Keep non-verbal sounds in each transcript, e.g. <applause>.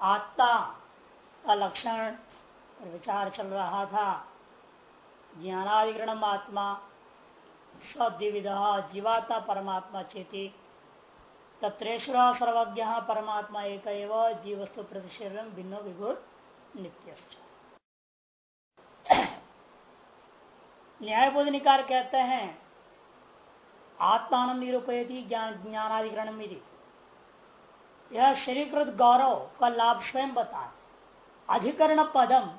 आत्मा का लक्षण विचार चल रहा था। ज्ञानाधिकरण आत्मा, सद्विविधा जीवात्मा परमात्मा चेती तत्रेश्वर सर्वज्ञ परमात्मा एक जीवस्तु प्रतिशरीर भिन्न विभुत नित्य न्यायबोधनिकार कहते हैं, आत्मान निरूपयती ज्ञान ज्ञानाधिकरण यह शरीरकृत गौरव का लाभ स्वयं बता अधिकरण पदम,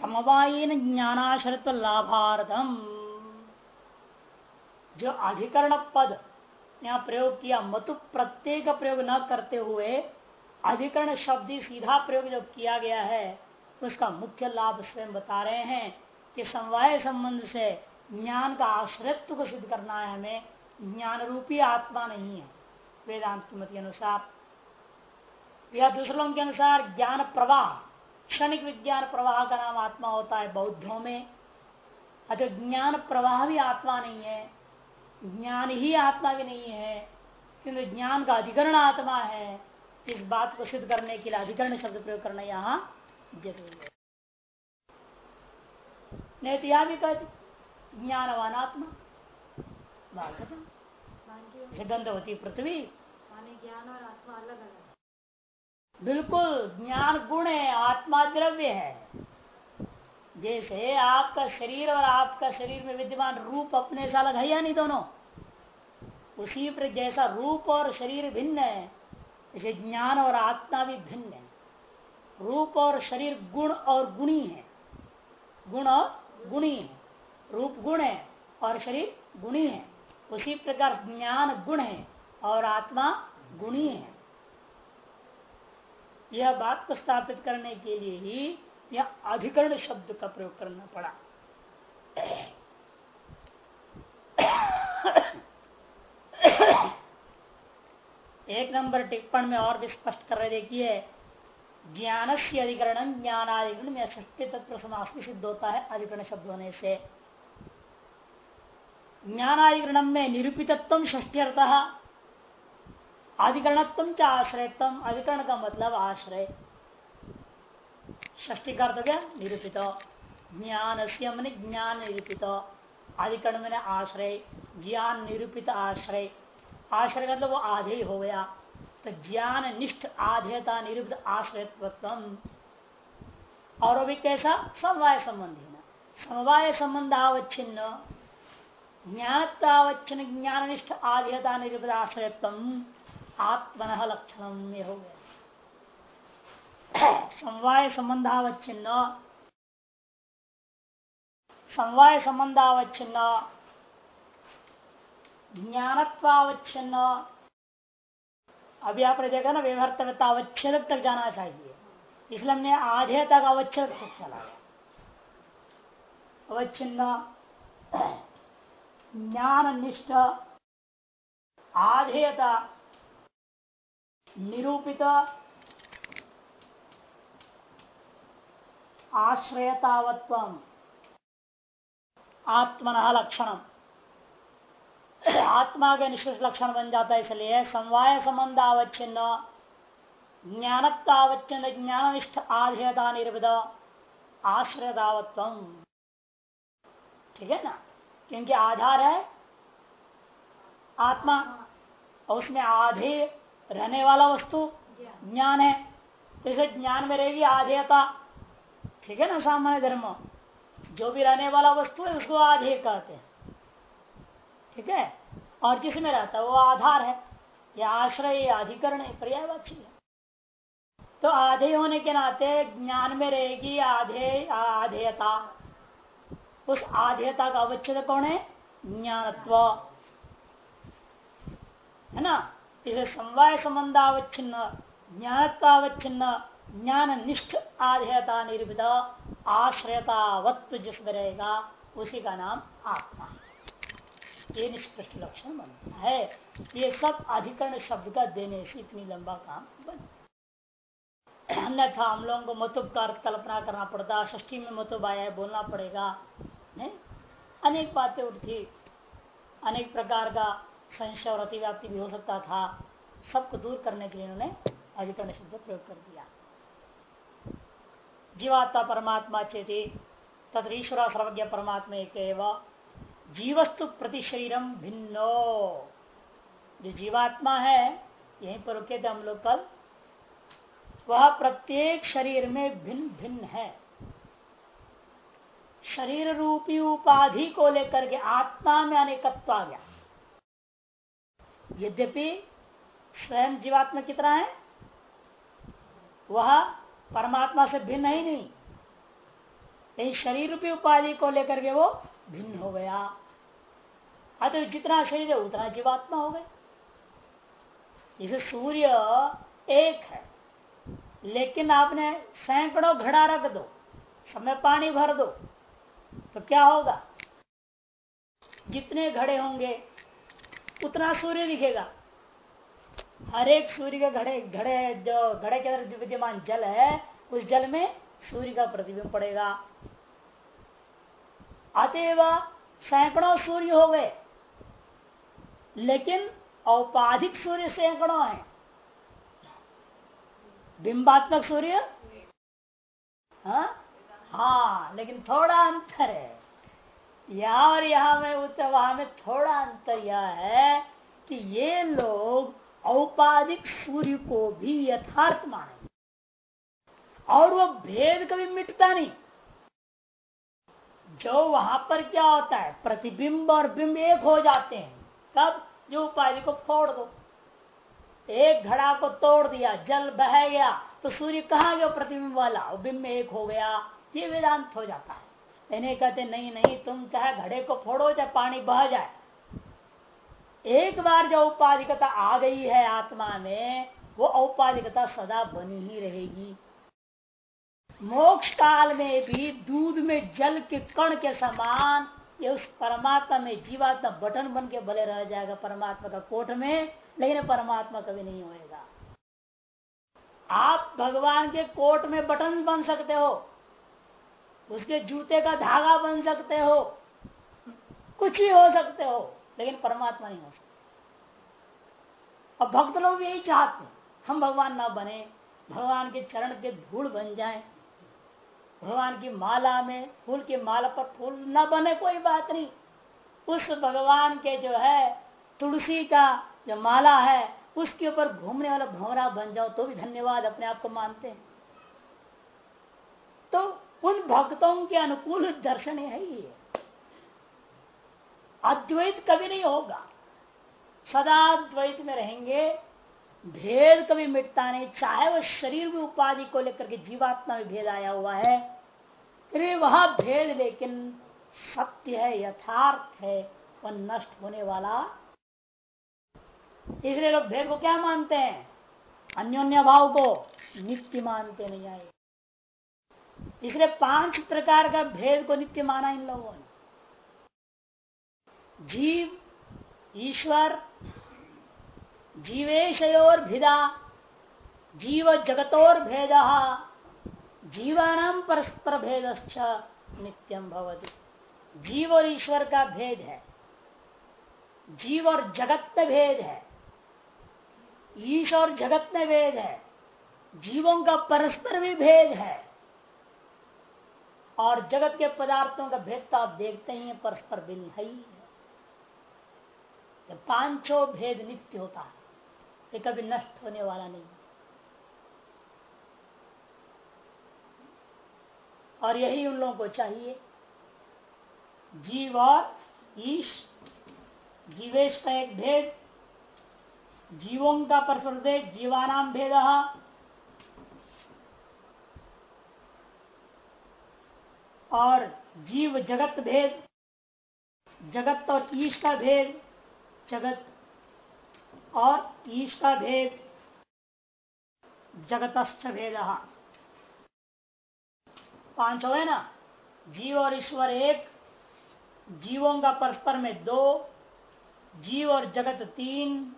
समवायन ज्ञानाश्रित लाभार्थम। जो अधिकरण पद यहाँ प्रयोग किया, मतु प्रत्येक प्रयोग न करते हुए अधिकरण शब्द सीधा प्रयोग जो किया गया है, उसका मुख्य लाभ स्वयं बता रहे हैं कि समवाय संबंध से ज्ञान का आश्रित्व को सिद्ध करना है हमें। ज्ञान रूपी आत्मा नहीं है। वेदांत मत के अनुसार या दूसरों के अनुसार ज्ञान प्रवाह क्षणिक विज्ञान प्रवाह का नाम आत्मा होता है बौद्धों में। अतः ज्ञान प्रवाह भी आत्मा नहीं है ज्ञान ही आत्मा भी नहीं है क्योंकि ज्ञान का अधिकरण आत्मा है। इस बात को सिद्ध करने के लिए अधिकरण शब्द प्रयोग करना यहाँ ज़रूरी है। नहीं तो यह भी कहती ज्ञानवान आत्मा। गंधवती पृथ्वी। ज्ञान और आत्मा अलग अलग। बिल्कुल ज्ञान गुण है आत्मा द्रव्य है। जैसे आपका शरीर और आपका शरीर में विद्यमान रूप अपने से अलग है या नहीं दोनों? उसी पर जैसा रूप और शरीर भिन्न है जैसे ज्ञान और आत्मा भी भिन्न है। रूप और शरीर गुण और गुणी है। गुण और गुणी है। रूप गुण है और शरीर गुणी है। उसी प्रकार ज्ञान गुण है और आत्मा गुणी है। यह बात को स्थापित करने के लिए ही यह अधिकरण शब्द का प्रयोग करना पड़ा। एक नंबर टिप्पण में और भी स्पष्ट कर रहे, देखिए ज्ञान से अधिकरण ज्ञानाधिकरण में ष्टी तत्व समास सिद्ध होता है अधिकरण शब्द होने से। ज्ञानाधिकरण में निरूपितत्व ष्टी अर्थ अधिकरणत्म च आश्रयत्म अधिकरण का मतलब आश्रय। ष्टी का निरूपित। ज्ञान से मैंने ज्ञान निरूपित। अधिकरण मैंने आश्रय। ज्ञान निरूपित आश्रय। आश्रय मतलब वो आधे हो गया। तो ज्ञान निष्ठ आधेयता निरूपित आश्रयत्व और भी कैसा? समवाय संबंधी समवाय संबंध आवच्छिन्न। ज्ञानतावच्छिन्न ज्ञान निष्ठ आधेयता निरूपित आश्रयत्व। आत्मन लक्षण में हो गया <coughs> समवाय संबंधावच्छिन्न समवाय संबंधावच्छिन्न ज्ञानत्वावच्छिन्न। अभी आपने देखा ना व्यवहार्तव्यता अवच्छेद तक जाना चाहिए इसलिए हमने आधे तक अवच्छेद <coughs> तक चला अवच्छिन्न। ज्ञान निष्ठ आधेयता निरूपित आश्रयतावत्व आत्मन लक्षण आत्मा के निश्चित लक्षण बन जाता है इसलिए समवाय संबंध आवच्छिन्न ज्ञानत्तावच्छिन्न ज्ञाननिष्ठ आधेयता निर्विद आश्रयतावत्व ठीक है ना? क्योंकि आधार है, आत्मा उसमें आधे रहने वाला वस्तु, ज्ञान है। जैसे ज्ञान में रहेगी आधेयता, ठीक है ना सामान्य धर्म? जो भी रहने वाला वस्तु है, उसको आधे कहते हैं। ठीक है? और जिसमें रहता है, वो आधार है। या आश्रय अधिकरण है पर्यायवाची है। तो आधे होने के नाते ज्ञान में रहेगी आधे आधेयता। उस आधेयता का अवच्छेद कौन है? ज्ञानत्व। है ना? इसे समवाय संबंधावच्छिन्न ज्ञानतावच्छिन्न ज्ञान निष्ठ आधेयता निर्भित आश्रयतावत्व जिसमें रहेगा उसी का नाम आत्मा। ये निष्कृष्ट लक्षण बनता है। ये सब अधिकरण शब्द का देने से इतनी लंबा काम बन अन्यथा हम लोगों को मतुब का अर्थ कल्पना करना पड़ता ष्ठी में मतुब आया है, बोलना पड़ेगा, नहीं? अनेक बातें उठती, अनेक प्रकार का संशय और अतिव्याप्ति भी हो सकता था। सबको दूर करने के लिए उन्होंने अधिकरण शब्द प्रयोग कर दिया। जीवात्मा परमात्मा चेती तथा ईश्वर सर्वज्ञ परमात्मा एक जीवस्तु प्रति शरीरम भिन्नो। जो जीवात्मा है, यहीं पर रुके थे हम लोग कल। वह प्रत्येक शरीर में भिन्न भिन्न है। शरीर रूपी उपाधि को लेकर के आत्मा में अनेकत्व आ गया। यद्यपि स्वयं जीवात्मा कितना है, वह परमात्मा से भिन्न ही नहीं। शरीर रूपी उपाधि को लेकर के वो भिन्न हो गया। अतः जितना शरीर है, उतना जीवात्मा हो गया। जैसे सूर्य एक है, लेकिन आपने सैकड़ों घड़ा रख दो, समय पानी भर दो तो क्या होगा? जितने घड़े होंगे उतना सूर्य दिखेगा। हर एक सूर्य के घड़े घड़े, जो घड़े के अंदर विद्यमान जल है, उस जल में सूर्य का प्रतिबिंब पड़ेगा। अतएव सैकड़ों सूर्य हो गए, लेकिन औपाधिक सूर्य सैकड़ों है। बिंबात्मक सूर्य? हाँ हाँ लेकिन थोड़ा अंतर है। यहाँ और यहाँ में उत्तर वहाँ में थोड़ा अंतर यह है कि ये लोग औपाधिक सूर्य को भी यथार्थ मानेंगे। और वो भेद कभी मिटता नहीं। जो वहाँ पर क्या होता है, प्रतिबिंब और बिंब एक हो जाते हैं। तब जो उपाधि को फोड़ दो। एक घड़ा को तोड़ दिया, जल बह गया तो सूर्य कहा गया, प्रतिबिंब वाला? बिंब एक हो गया। ये वेदांत हो जाता है। इन्हें कहते नहीं नहीं तुम चाहे घड़े को फोड़ो चाहे पानी बह जाए एक बार जो औपाधिकता आ गई है आत्मा में वो औपाधिकता सदा बनी ही रहेगी मोक्ष काल में भी दूध में जल के कण के समान ये उस परमात्मा में जीवात्मा बटन बन के भले रह जाएगा परमात्मा का कोट में लेकिन परमात्मा कभी नहीं होएगा आप भगवान के कोट में बटन बन सकते हो उसके जूते का धागा बन सकते हो। कुछ भी हो सकते हो, लेकिन परमात्मा नहीं हो सकते। अब भक्त लोग यही चाहते हैं, हम भगवान ना बने, भगवान के चरण के धूल बन जाएँ, भगवान की माला में, फूल की माला पर फूल ना बने, कोई बात नहीं। उस भगवान के जो है, तुलसी का जो माला है, उसके ऊपर घूमने वाला भंवरा बन जाओ तो भी धन्यवाद, अपने आप को मानते हैं। तो उन भक्तों के अनुकूल दर्शन है ही अद्वैत कभी नहीं होगा। सदा द्वैत में रहेंगे। भेद कभी मिटता नहीं। चाहे वह शरीर में उपाधि को लेकर के जीवात्मा में भेद आया हुआ है, फिर वह भेद, लेकिन सत्य है, यथार्थ है, वह नष्ट होने वाला। इसलिए लोग भेद को क्या मानते हैं? अन्योन्य भाव को नित्य मानते नहीं आए। इसलिए पाँच प्रकार का भेद को नित्य माना इन लोगों ने। जीव, ईश्वर, जीवेशयोर भिदा, जीव जगतोर भेद जीवानाम परस्पर भेद नित्यम भवती। जीव और ईश्वर का भेद है। जीव और जगत में भेद है। ईश और जगत में भेद है। जीवों का परस्पर भी भेद है। और जगत के पदार्थों का भेद तो आप देखते ही परस्पर भिन्न है ही। पाँचों भेद नित्य होता है, ये कभी नष्ट होने वाला नहीं। और यही उन लोगों को चाहिए। जीव और ईश, जीवेश का एक भेद, जीवों का परस्पर भेद, जीवानाम भेद और जीव जगत भेद, जगत और ईश का भेद, जगत और ईश का भेद जगतस्थ भेद। पाँच हो गए ना? जीव और ईश्वर एक, जीवों का परस्पर में दो, जीव और जगत तीन,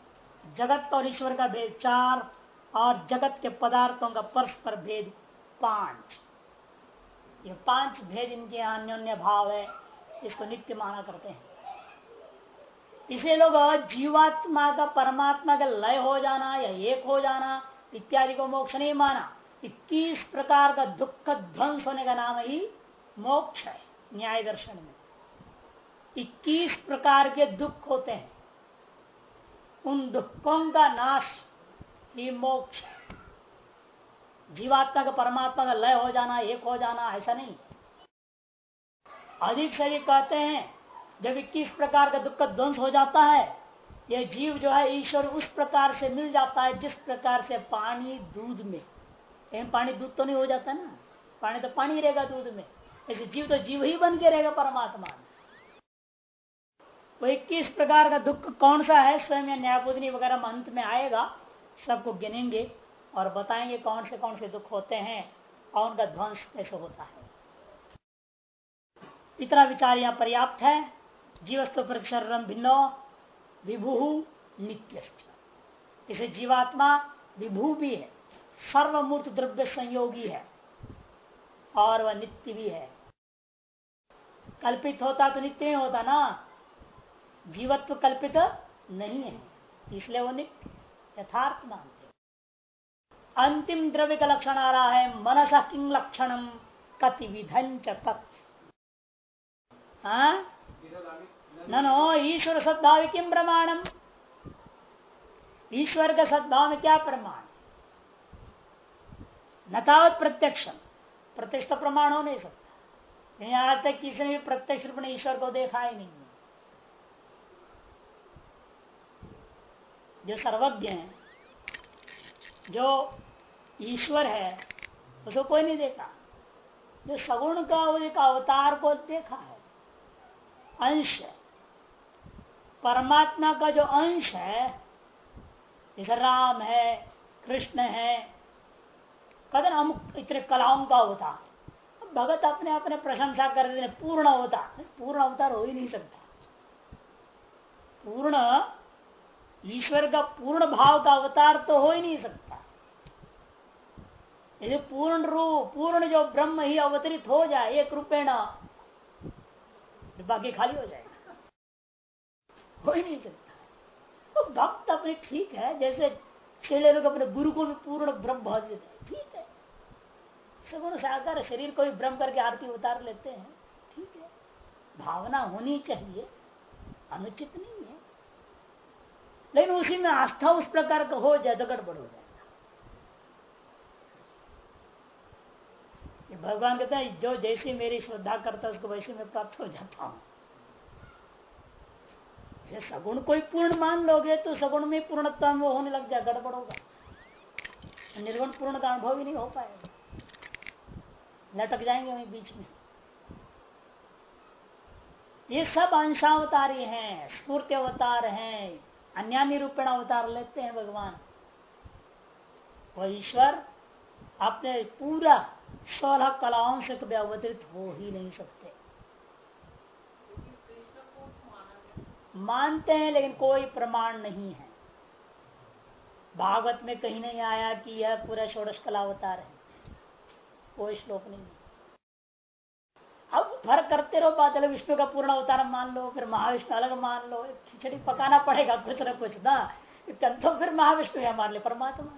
जगत और ईश्वर का भेद चार, और जगत के पदार्थों का परस्पर भेद पाँच। ये पाँच भेद इनके अन्योन्य भाव है, इसको नित्य माना करते हैं। इसे लोग जीवात्मा का, परमात्मा का लय हो जाना या एक हो जाना, इत्यादि को मोक्ष नहीं माना। इक्कीस प्रकार का दुख, ध्वंस होने का नाम ही मोक्ष है, न्याय दर्शन में। इक्कीस प्रकार के दुख होते हैं। उन दुखों का नाश ही मोक्ष है। जीवात्मा का परमात्मा का लय हो जाना, एक हो जाना, ऐसा नहीं। अधिक से अधिक कहते हैं, जब इक्कीस प्रकार का दुख ध्वंस हो जाता है यह जीव जो है ईश्वर उस प्रकार से मिल जाता है जिस प्रकार से पानी दूध में। लेकिन पानी दूध तो नहीं हो जाता ना। पानी तो पानी रहेगा दूध में। ऐसे जीव तो जीव ही बन के रहेगा परमात्मा। वो इक्कीस प्रकार का दुख कौन सा है, स्वयं न्यायबुद्धि वगैरह अंत में आएगा, सबको गिनेंगे। और बताएँगे कौन से कौन से दुख होते हैं और उनका ध्वंस कैसे होता है। इतना विचार यहाँ पर्याप्त है। जीवस्तु प्रतिशरण भिन्नो, विभु नित्य इसे जीवात्मा विभू भी है। सर्वमूर्त द्रव्य संयोगी है और वह नित्य भी है। कल्पित होता तो नित्य नहीं होता ना। जीवत्व कल्पित नहीं है, इसलिए वो नित्य, यथार्थ मानते अंतिम द्रव्य का लक्षण आ रहा है, मनस किंग लक्षणम कति विधन नो ईश्वर सद्भाव किम प्रमाणम? ईश्वर का सद्भाव में क्या प्रमाण? नतावत प्रत्यक्ष। प्रत्यक्ष तो प्रमाण हो नहीं सकता। यहाँ तक किसी ने भी प्रत्यक्ष रूप में ईश्वर को देखा ही नहीं जो सर्वज्ञ है, जो ईश्वर है, उसको कोई नहीं देखा जो सगुण का, वो एक अवतार को देखा है, अंश। है परमात्मा का जो अंश है, जैसे राम है, कृष्ण है कदन अमुक इतने कलाओं का होता भगत अपने अपने प्रशंसा कर देते पूर्ण अवतार। पूर्ण अवतार हो ही नहीं सकता। पूर्ण, ईश्वर का पूर्ण भाव का अवतार तो हो ही नहीं सकता। यदि पूर्ण रूप, पूर्ण जो ब्रह्म ही अवतरित हो जाए, एक रूपेण बाकी खाली हो जाएगा। हो ही नहीं तो भक्त अपने ठीक है, जैसे चेले लोग अपने गुरु को भी पूर्ण ब्रह्म भाव देते हैं। ठीक है। सगुण साकार शरीर को भी ब्रह्म करके आरती उतार लेते हैं। ठीक है। भावना होनी चाहिए। अनुचित नहीं है। लेकिन उसी में आस्था उस प्रकार का हो जाए तो गड़बड़ हो जाए। भगवान कहते हैं, जो जैसी मेरी श्रद्धा करता है, उसको वैसे मैं प्राप्त हो जाता हूँ। सगुण कोई पूर्ण मान लोगे तो सगुण में पूर्णत्व अनुभव होने लग जाए, गड़बड़ होगा। निर्गुण पूर्ण का अनुभव ही नहीं हो पाएगा। लटक जाएँगे वहीं बीच में। ये सब अंशावतारी हैं, स्फूर्ति अवतार हैं अन्य रूपेण अवतार लेते हैं भगवान। वह ईश्वर अपने पूरा सोलह कलाओं से कभी अवतरित हो ही नहीं सकते। मानते हैं, लेकिन कोई प्रमाण नहीं है। भागवत में कहीं नहीं आया कि यह पूरा षोड़श कला अवतार है। कोई श्लोक नहीं अब फ़र्क करते रहो बादल, विष्णु का पूर्ण अवतार मान लो, फिर महाविष्णु अलग मान लो। खिचड़ी पकाना पड़ेगा, कुछ ना कुछ, ना। तो फिर महाविष्णु या मान ले परमात्मा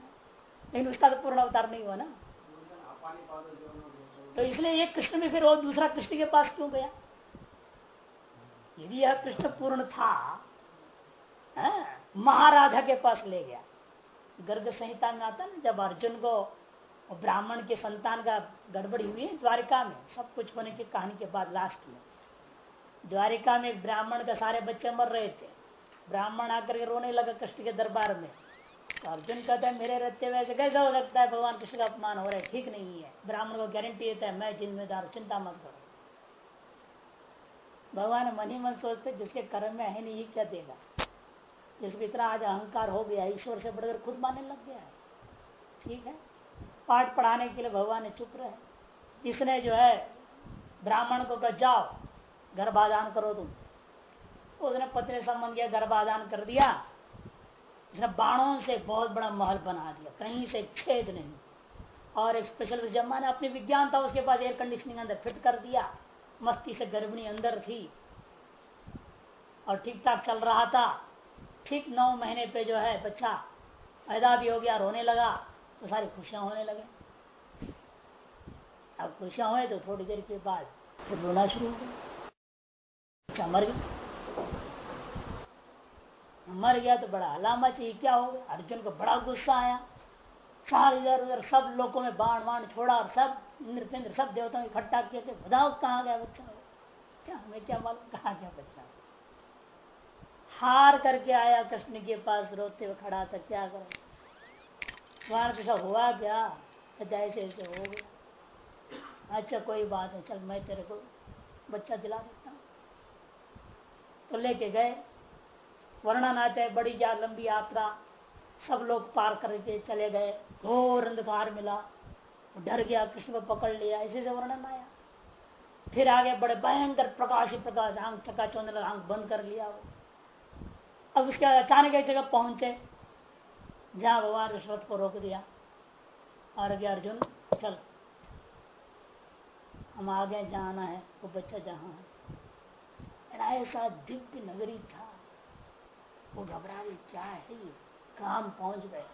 लेकिन उसका तो पूर्ण अवतार नहीं हुआ ना। तो इसलिए एक कृष्ण में फिर वो दूसरा कृष्ण के पास क्यों गया? यदि यह कृष्ण पूर्ण था हाँ, महाराधा के पास ले गया। गर्ग संहिता में आता ना जब अर्जुन को ब्राह्मण के संतान का गड़बड़ी हुई द्वारिका में सब कुछ होने की कहानी के बाद लास्ट में। द्वारिका में ब्राह्मण का सारे बच्चे मर रहे थे। ब्राह्मण आकर के रोने लगा कृष्ण के दरबार में। अर्जुन कहता है, मेरे रहते ऐसे कैसे हो सकता है? भगवान कृष्ण का अपमान हो रहा है, ठीक नहीं है। ब्राह्मण को गारंटी देता है, मैं जिम्मेदार चिंता मत करो। भगवान मन ही मन सोचते, जिसके कर्म में है नहीं क्या देगा? जिसको इतना आज अहंकार हो गया, ईश्वर से बढ़कर खुद मानने लग गया है। ठीक है? पाठ पढ़ाने के लिए भगवान ने चुप रहे। इसने जो है, ब्राह्मण को कह, जाओ, गर्भाधान करो तुम। उसने पत्नी संबंध किया, गर्भाधान कर दिया। इसने बाणों से बहुत बड़ा महल बना दिया, कहीं से छेद नहीं। और एक स्पेशल जम्मा ने अपने विज्ञान था, उसके पास एयर कंडीशनिंग अंदर फिट कर दिया, मस्ती से गर्भिणी अंदर थी। और ठीक ठाक चल रहा था। ठीक नौ महीने पे जो है, बच्चा पैदा भी हो गया, रोने लगा तो सारी खुशियाँ होने लगे। अब खुशियाँ हुए तो थोड़ी देर के बाद फिर रोना शुरू हो गया। मर गया। मर गया तो बड़ा हलामा चाहिए, क्या हो गया? अर्जुन को बड़ा गुस्सा आया। सार इधर उधर सब लोगों में बाण बाण छोड़ा और सब इंद्र सब देवताओं इकट्ठा किए थे। बताओ कहाँ गया बच्चा? क्या हमें क्या मालूम कहा गया बच्चा? हार करके आया कृष्ण के पास, रोते हुए खड़ा था, क्या करो? वहाँ तो हुआ क्या? ऐसे ऐसे हो गया। अच्छा कोई बात है चल, मैं तेरे को बच्चा दिला देता हूँ। तो लेके गए। वर्णन आते है बड़ी जा लंबी यात्रा, सब लोग पार करके चले गए, घोर अंधकार मिला। डर गया, कृष्ण को पकड़ लिया, ऐसे से वर्णन आया। फिर आगे बड़े भयंकर प्रकाश ही प्रकाश, आँख चक्का चौंध आँख बंद कर लिया वो। अब उसके बाद अचानक एक जगह पहुँचे, जहाँ भगवान रिश्वत को रोक दिया। और गया अर्जुन, चल। हम आगे जाना है, वो बच्चा जहाँ है। ऐसा दिव्य नगरी था। वो घबरा रही क्या है ये? काम पहुँच गए।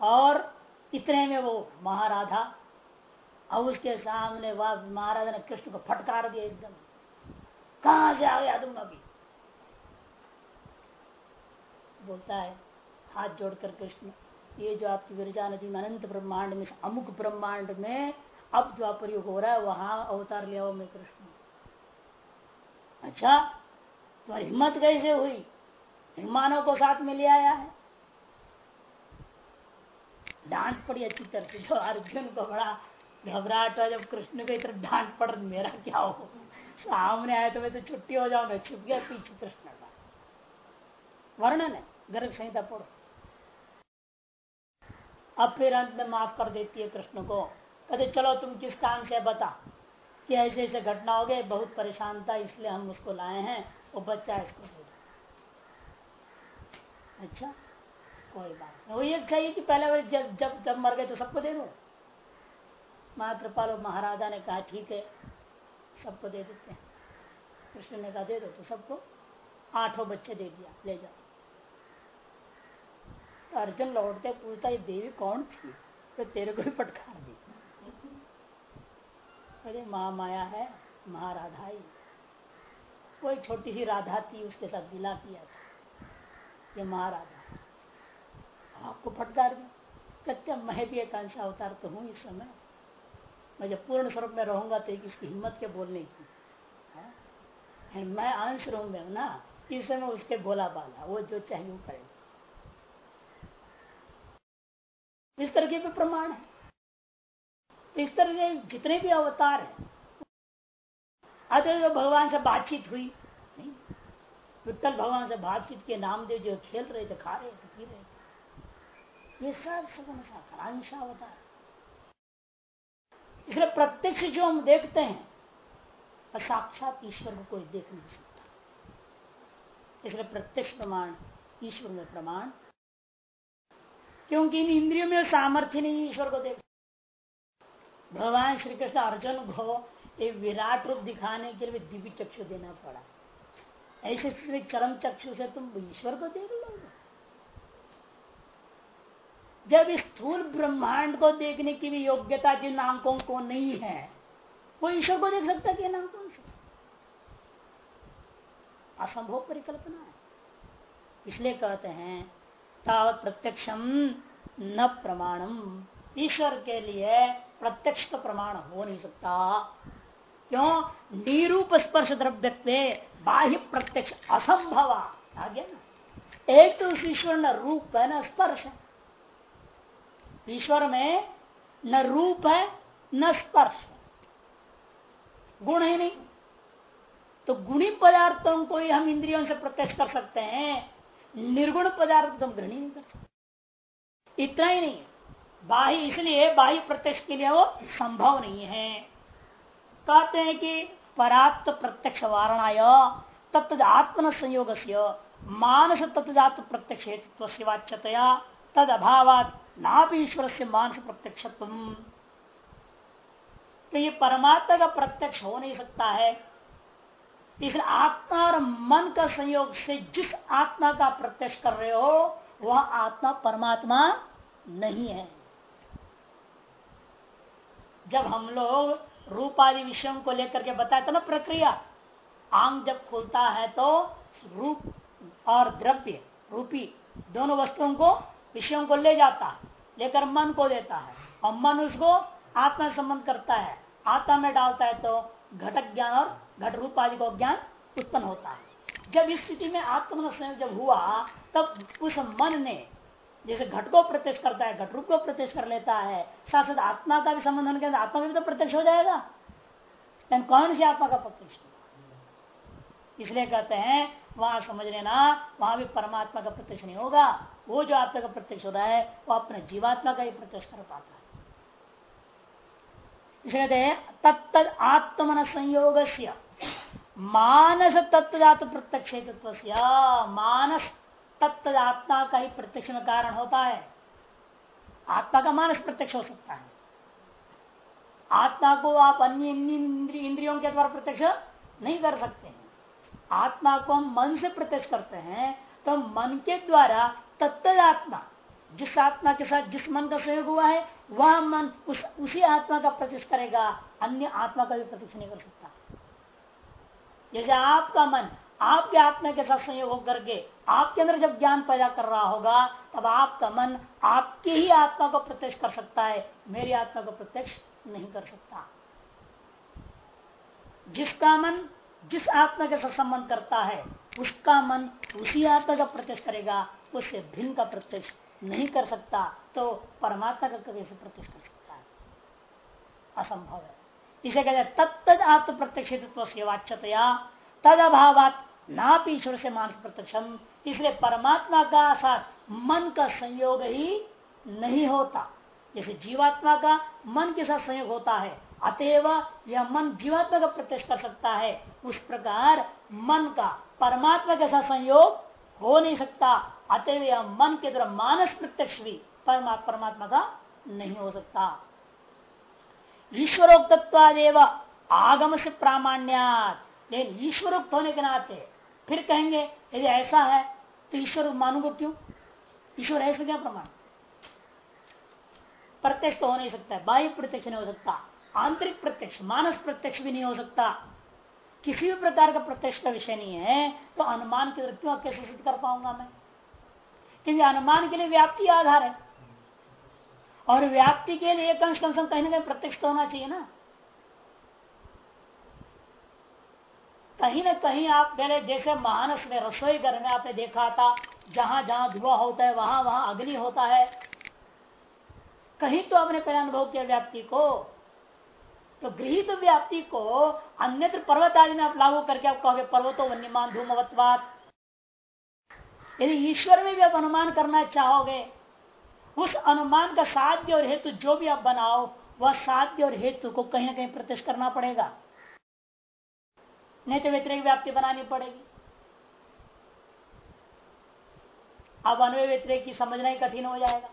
और इतने में वो महाराधा और उसके सामने वह महाराजा ने कृष्ण को फटकार दिया एकदम। कहा से आ गया तुम अभी? बोलता है, हाथ जोड़कर कृष्ण, ये जो आपकी विरजा नदी में अनंत ब्रह्मांड में अमुक ब्रह्मांड में अब जो प्रयोग हो रहा है, वहाँ अवतार लिया मैं कृष्ण। अच्छा तुम्हारी हिम्मत कैसे हुई? हिमानों को साथ में ले आया है। डांट पड़ी अच्छी तरह से जो अर्जुन को बड़ा घबराहट जब कृष्ण को इतना डांट पड़ मेरा क्या हो? सामने आए तो मैं तो छुट्टी हो जाऊ ना छुप गया पीछे कृष्ण का। वर्णन है, गर्भ संहिता पढ़ो। अब फिर अंत में माफ़ कर देती है कृष्ण को। कहते, चलो, तुम किस काम से बता? कि ऐसे ऐसे घटना हो गए, बहुत परेशान था, इसलिए हम उसको लाए हैं। वो बच्चा इसको दे अच्छा कोई बात नहीं। वही एक चाहिए कि पहले जब जब जब मर गए तो सबको दे दो? महाकृपाल महाराजा ने कहा, ठीक है, सबको दे देते हैं। कृष्ण ने कहा, दे दो। तो सबको आठों बच्चे दे दिया, ले जाओ। तो अर्जुन लौटते पूछता, ये देवी कौन थी? तो तेरे को भी पटकार दी। अरे माया है, महाराधा ही। कोई छोटी सी राधा थी, उसके साथ विला किया था। ये महाराधा आपको फटकार दी कहते मैं भी एक अवतार तो हूँ इस समय। मैं जब पूर्ण स्वरूप में रहूँगा तो इसकी हिम्मत क्या बोलने की। है? मैं अंश रहूँगा ना, इस समय उसके बोला बाला वो जो चाहिए वो करेगा। इस तरह के भी प्रमाण है। इस तरह के जितने भी अवतार है अतः जो भगवान से बातचीत हुई। नहीं। वित्तल भगवान से बातचीत के नामदेव जो खेल रहे थे, खा रहे थे, पी रहे थे, ये सब सगुण होता है। इसलिए प्रत्यक्ष जो हम देखते हैं साक्षात ईश्वर को कोई देख नहीं सकता। इसलिए प्रत्यक्ष प्रमाण, ईश्वर में प्रमाण, क्योंकि इन इंद्रियों में सामर्थ्य नहीं ईश्वर को देख भगवान श्री कृष्ण अर्जुन को एक विराट रूप दिखाने के लिए दिव्य चक्षु देना पड़ा। ऐसे चरम चक्षु से तुम ईश्वर को देख लोगे। जब इस स्थूल ब्रह्मांड को देखने की भी योग्यता जिन आंकों को नहीं है, वो ईश्वर को देख सकता कि आंकों से? असंभव परिकल्पना है। इसलिए कहते हैं, तावत प्रत्यक्षम न प्रमाणम। ईश्वर के लिए प्रत्यक्ष का प्रमाण हो नहीं सकता। क्यों? निरूप स्पर्श द्रव्य बाह्य प्रत्यक्ष असंभव। आगे ना। एक तो ईश्वर न रूप है, न स्पर्श है। ईश्वर में न रूप है, न स्पर्श है। गुण ही नहीं। तो गुणी पदार्थों को ही हम इंद्रियों से प्रत्यक्ष कर सकते हैं। निर्गुण पदार्थ तो हम ग्रहण नहीं कर सकते। इतना ही नहीं। बाह्य इसलिए बाह्य प्रत्यक्ष के लिए वो संभव नहीं है। कहते हैं कि परात्म प्रत्यक्ष वारणाय तत्व आत्मन संयोग से मानस तत्जात प्रत्यक्ष हेतुत्वचतया तद अभाव नाप ईश्वर से मानस प्रत्यक्ष तो ये परमात्मा का प्रत्यक्ष हो नहीं सकता है इसलिए आत्मा और मन का संयोग से जिस आत्मा का प्रत्यक्ष कर रहे हो, वह आत्मा परमात्मा नहीं है। जब हम लोग रूप आदि विषयों को लेकर के बताया तो ना प्रक्रिया। आंग जब खुलता है तो रूप और द्रव्य, रूपी दोनों वस्तुओं को, विषयों को ले जाता है, लेकर मन को देता है। और मन उसको आत्मा संबंध करता है। आत्मा में डालता है तो घटक ज्ञान और घट रूप आदि को ज्ञान उत्पन्न होता है। जब इस स्थिति में आत्मन संयोग जब हुआ, तब उस मन ने जैसे घट को प्रत्यक्ष करता है, घट रूप को प्रत्यक्ष कर लेता है, साथ साथ आत्मा का भी संबंध होने के आत्मा का भी तो प्रत्यक्ष हो जाएगा। लेकिन कौन सी आत्मा का प्रत्यक्ष इसलिए कहते हैं, वहाँ समझ लेना, वहाँ भी परमात्मा का प्रत्यक्ष नहीं होगा। वो जो आत्मा का प्रत्यक्ष हो रहा है, वो अपने जीवात्मा का ही प्रत्यक्ष कर पाता है। इसलिए तत्त आत्मन संयोग मानस तत्वजात प्रत्यक्ष मानस तत्वजात्मा का ही प्रत्यक्ष में कारण होता है। आत्मा का मानस प्रत्यक्ष हो सकता है। आत्मा को आप अन्य इंद्रियों के द्वारा प्रत्यक्ष नहीं कर सकते हैं। आत्मा को हम मन से प्रत्यक्ष करते हैं तो मन के द्वारा तत्वजात्मा जिस आत्मा के साथ जिस मन का सहयोग हुआ है, वह मन उस उसी आत्मा का प्रत्यक्ष करेगा, अन्य आत्मा का भी प्रत्यक्ष नहीं कर सकता। जैसे आपका मन आपके आत्मा के साथ संयोग होकर के आपके अंदर जब ज्ञान पैदा कर रहा होगा, तब आपका मन आपके ही आत्मा को प्रत्यक्ष कर सकता है। मेरी आत्मा को प्रत्यक्ष नहीं कर सकता। जिसका मन जिस आत्मा के साथ संबंध करता है, उसका मन उसी आत्मा का प्रत्यक्ष करेगा उससे भिन्न का प्रत्यक्ष नहीं कर सकता तो परमात्मा का कैसे प्रत्यक्ष कर सकता है। असंभव है। इसे कहते तत्त आत्म प्रत्यक्ष वाच्यतया तद अभाव ना ईश्वर से मानस प्रत्यक्षम। इसलिए परमात्मा का साथ मन का संयोग ही नहीं होता। जैसे जीवात्मा का मन के साथ संयोग होता है अतएव यह मन जीवात्मा का प्रत्यक्ष कर सकता है। उस प्रकार मन का परमात्मा के साथ संयोग हो नहीं सकता। अतएव यह मन के द्वारा मानस प्रत्यक्ष भी परमा, परमात्मा का नहीं हो सकता। ईश्वरोक्तत्वादेव आगम से प्रामाण्यात। लेकिन ईश्वरोक्त होने के नाते। फिर कहेंगे, यदि ऐसा है तो ईश्वर मानूँगा क्यों? ईश्वर ऐसे क्या प्रमाण? प्रत्यक्ष तो हो नहीं सकता, बाह्य प्रत्यक्ष नहीं हो सकता, आंतरिक प्रत्यक्ष, मानस प्रत्यक्ष भी नहीं हो सकता। किसी भी प्रकार का प्रत्यक्ष का विषय नहीं है तो अनुमान की क्यों कैसे सिद्ध कर पाऊँगा मैं? क्योंकि अनुमान के लिए व्याप्ति आधार है। और व्याप्ति के लिए कम से कम कहीं ना कहीं प्रत्यक्ष तो होना चाहिए ना। कहीं ना कहीं आप पहले जैसे मानस में रसोई घर में आपने देखा था, जहाँ जहाँ धुआँ होता है, वहाँ वहाँ अग्नि होता है। कहीं तो आपने पहले अनुभव किया व्याप्ति को? तो गृहित तो व्याप्ति को अन्यत्र पर्वत आदि में आप लागू करके आप कहोगे, पर्वतो वन्यमान धूमवत्वात। यदि ईश्वर में भी आप अनुमान करना चाहोगे, उस अनुमान का साध्य और हेतु जो भी आप बनाओ, वह साध्य और हेतु को कहीं ना कहीं प्रत्यक्ष करना पड़ेगा। नहीं तो व्यतिरिक व्याप्ति बनानी पड़ेगी। अब अन्वय व्यतिरिक की समझना ही कठिन हो जाएगा।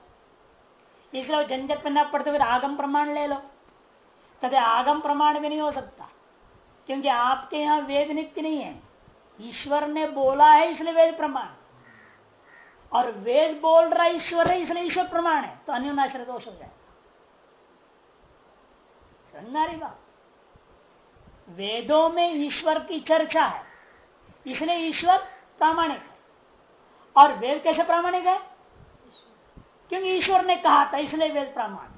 इसलिए झंझट में न पड़ते फिर आगम प्रमाण ले लो। तथे आगम प्रमाण भी नहीं हो सकता, क्योंकि आपके यहाँ वेद नित्य नहीं है। ईश्वर ने बोला है, इसलिए वेद प्रमाण। और वेद बोल रहा है, ईश्वर है, इसलिए ईश्वर प्रमाण है तो अन्योनाश्रय दोष हो जाएगा। बात? वेदों में ईश्वर की चर्चा है। इसलिए ईश्वर प्रामाणिक है। और वेद कैसे प्रामाणिक है? क्योंकि ईश्वर ने कहा था, इसलिए वेद प्रामाणिक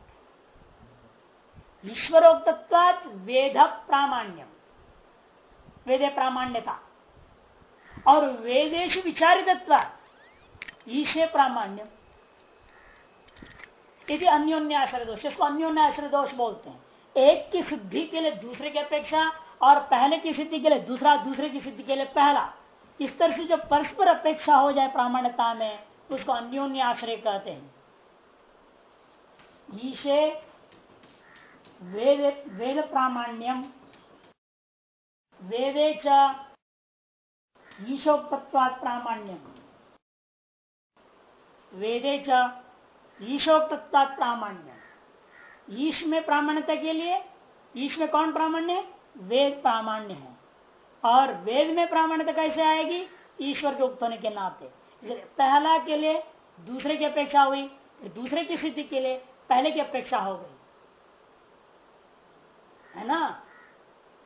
ईश्वरोक्त वेद प्रामाण्यम। वेदे प्रामाण्यता। और वेदेश विचारित ईशे प्रामाण्यम। यदि अन्योन्याश्रय दोष इसको अन्योन्याश्रय दोष बोलते हैं। एक की सिद्धि के लिए दूसरे की अपेक्षा और पहले की सिद्धि के लिए दूसरा, दूसरे की सिद्धि के लिए पहला। इस तरह से जो परस्पर अपेक्षा हो जाए प्रामाण्यता में, उसको अन्योन्य आश्रय कहते हैं। ईशे वेद वेद प्रामाण्यम। वेदे चोक्तत्वात् प्रामाण्यम। वेदे चोक्तत्वात् प्रामाण्यम। ईश में प्रामाण्यता के लिए, ईश में कौन प्रामाण्य है? वेद प्रामाण्य है। और वेद में प्रामाण्यता कैसे आएगी? ईश्वर के उक्त होने के नाते। पहला के लिए दूसरे की अपेक्षा हुई दूसरे की स्थिति के लिए पहले की अपेक्षा हो गई। है ना?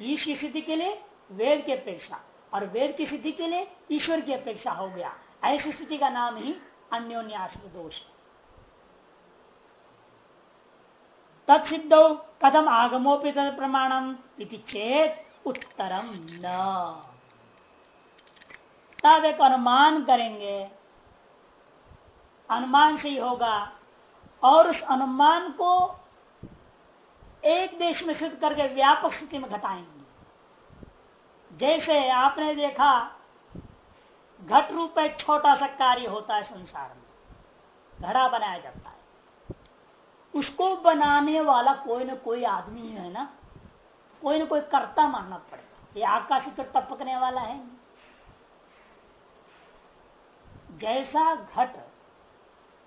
ईश की स्थिति के लिए वेद की अपेक्षा, और वेद की स्थिति के लिए ईश्वर की अपेक्षा हो गया। ऐसी स्थिति का नाम ही अन्योन्याश्रित दोष है। तत्सिद्ध कथम आगमोपि तद प्रमाणम इति चेत उत्तरम न। तब एक अनुमान करेंगे। अनुमान से ही होगा। और उस अनुमान को एक देश में सिद्ध करके व्यापक स्थिति में घटाएँगे। जैसे आपने देखा, घट रूप एक छोटा सा कार्य होता है संसार में। घड़ा बनाया जाता है। उसको बनाने वाला कोई ना कोई आदमी है ना, कोई ना कोई कर्ता मानना पड़ेगा। ये आकाश तो टपकने वाला है। जैसा घट,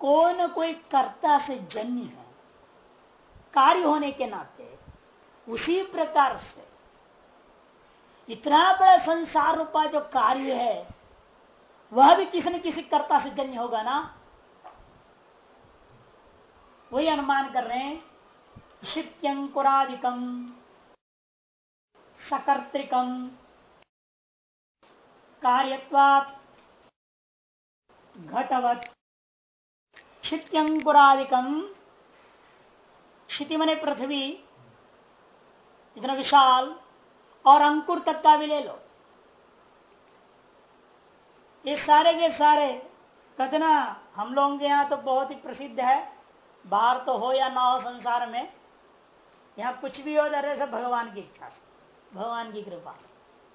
कोई न कोई कर्ता से जन्य है। कार्य होने के नाते, उसी प्रकार से, इतना बड़ा संसार रूपा जो कार्य है, वह भी किसी न किसी कर्ता से जन्य होगा ना। वही अनुमान कर रहे हैं शित्यंकुरादिकम सकर्तिकम कार्यत्वात, घटवत। क्षित्यंकुरादिकम क्षिति मने पृथ्वी, इतना विशाल, और अंकुर का भी ले लो। ये सारे के सारे, कतना हम लोगों के यहाँ तो बहुत ही प्रसिद्ध है। बाहर तो हो या ना हो संसार में, यहाँ कुछ भी हो जाए, सब भगवान की इच्छा से, भगवान की कृपा।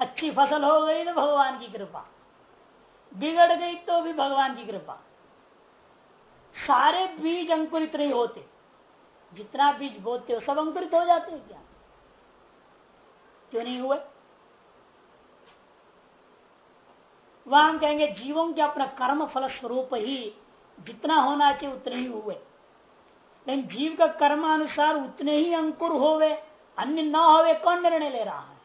अच्छी फ़सल हो गई तो भगवान की कृपा। बिगड़ गई तो भी भगवान की कृपा। सारे बीज अंकुरित नहीं होते। जितना बीज बोते हो, सब अंकुरित हो जाते हैं क्या? क्यों नहीं हुए? वहाँ हम कहेंगे, जीवों के अपना कर्म फल स्वरूप ही जितना होना चाहिए उतने ही हुए। लेकिन जीव का कर्म अनुसार उतने ही अंकुर होवे, अन्य न होवे, कौन निर्णय ले रहा है?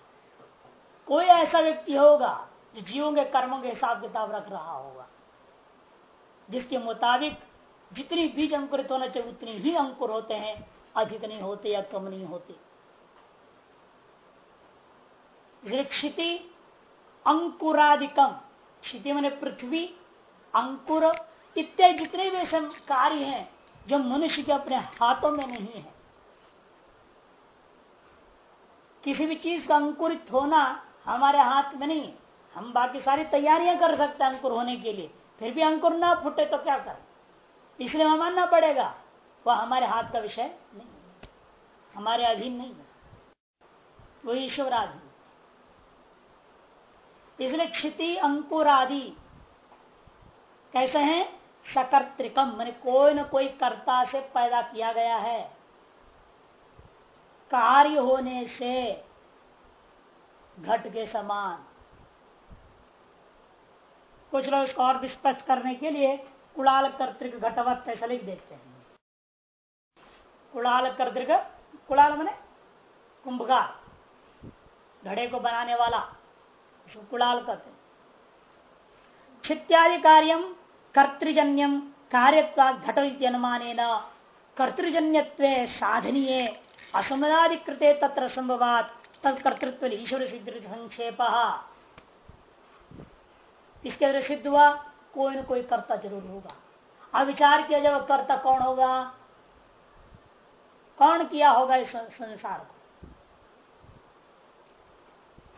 कोई ऐसा व्यक्ति होगा जो जीवों के कर्मों के हिसाब किताब रख रहा होगा, जिसके मुताबिक जितनी बीज अंकुरित होना चाहिए, उतनी ही अंकुर होते हैं, अधिक नहीं होते या कम नहीं होते। क्षिति अंकुरादिकम, क्षिति मैंने पृथ्वी, अंकुर, इत्यादि जितने भी कार्य हैं जो मनुष्य के अपने हाथों में नहीं है। किसी भी चीज़ का अंकुरित होना हमारे हाथ में नहीं हम बाकी सारी तैयारियाँ कर सकते हैं अंकुर होने के लिए। फिर भी अंकुर ना फूटे तो क्या करें? इसलिए हमें मानना पड़ेगा, वह हमारे हाथ का विषय नहीं हमारे अधीन नहीं है। वो ईश्वराधीन इसलिए क्षिति, अंकुर आदि कैसे हैं? सकर्तिकम, मैंने कोई न कोई कर्ता से पैदा किया गया है। कार्य होने से घट के समान। कुछ लोग इसको और स्पष्ट करने के लिए कुड़ाल कर्तिक घटवत ऐसा लिख देते हैं। कुड़ाल कर्तिक कुड़ाल मने कुंभकार, घड़े को बनाने वाला, उसको कुड़ाल कहते हैं। कार्यम कर्तृजन्यम कार्यत्वा घट अनुमान कर्तृजन्य साधनीय असमदाधिकृत तत्र संभवात तत्कर्तृत्व ईश्वर सिद्ध संक्षेप इसके अंदर सिद्ध हुआ कोई न कोई कर्ता ज़रूर होगा। अब विचार किया जब कर्ता कौन होगा? कौन किया होगा इस संसार को?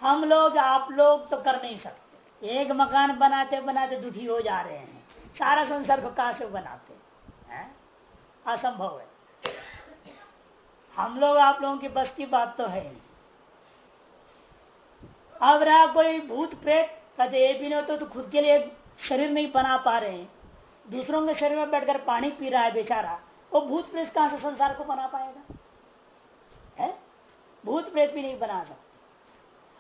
हम लोग, आप लोग तो कर नहीं सकते। एक मकान बनाते बनाते दुखी हो जा रहे हैं। सारा संसार को कहा से बनाते असंभव है। हम लोग, आप लोगों की बस की बात तो है अब रहा कोई भूत प्रेत, कहते ये भी नहीं होते तो खुद के लिए शरीर नहीं बना पा रहे हैं। दूसरों के शरीर में बैठकर पानी पी रहा है बेचारा, वो भूत प्रेत कहाँ से संसार को बना पाएगा? है? भूत प्रेत भी नहीं बना सकते।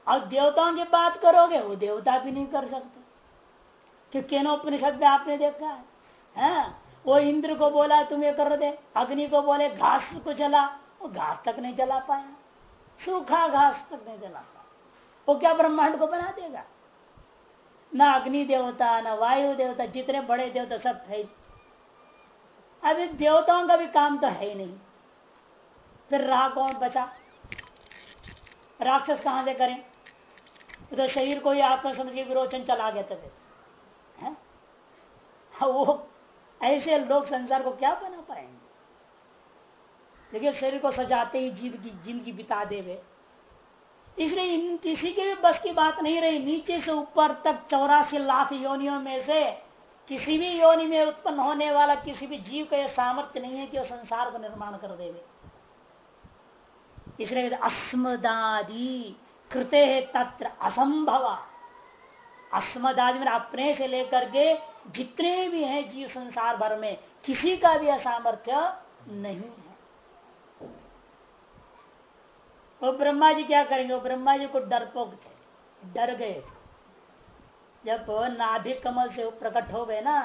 अब देवताओं की बात करोगे, वो देवता भी नहीं कर सकते। क्योंकि उपनिषद में आपने देखा है? हाँ? वो इंद्र को बोला, तुम ये कर दे अग्नि को बोले, घास को जला। वो घास तक नहीं जला पाया। सूखा घास तक नहीं जला पाया। वो क्या ब्रह्मांड को बना देगा? न अग्नि देवता, न वायु देवता, जितने बड़े देवता सब है अभी देवताओं का भी काम तो है ही नहीं। फिर रहा कौन बचा? राक्षस कहाँ से करें? तो शरीर को ही आत्मा समझ के विरोचन चला गया है वो ऐसे लोग संसार को क्या बना पाएँगे? देखिए, शरीर को सजाते ही ज़िंदगी ज़िंदगी बिता देवे। इसलिए इन किसी के भी बस की बात नहीं रही, नीचे से ऊपर तक चौरासी लाख योनियों में से किसी भी योनि में उत्पन्न होने वाला किसी भी जीव का यह सामर्थ्य नहीं है कि वह संसार को निर्माण कर देवे। इसलिए अस्मदादि कृते है तत्र असंभव। अस्मदादि में अपने से लेकर के जितने भी हैं जीव संसार भर में किसी का भी असामर्थ्य नहीं है। वो ब्रह्मा जी क्या करेंगे? वो ब्रह्मा जी को डरपोक थे डर गए। जब नाभिक कमल से प्रकट हो गए ना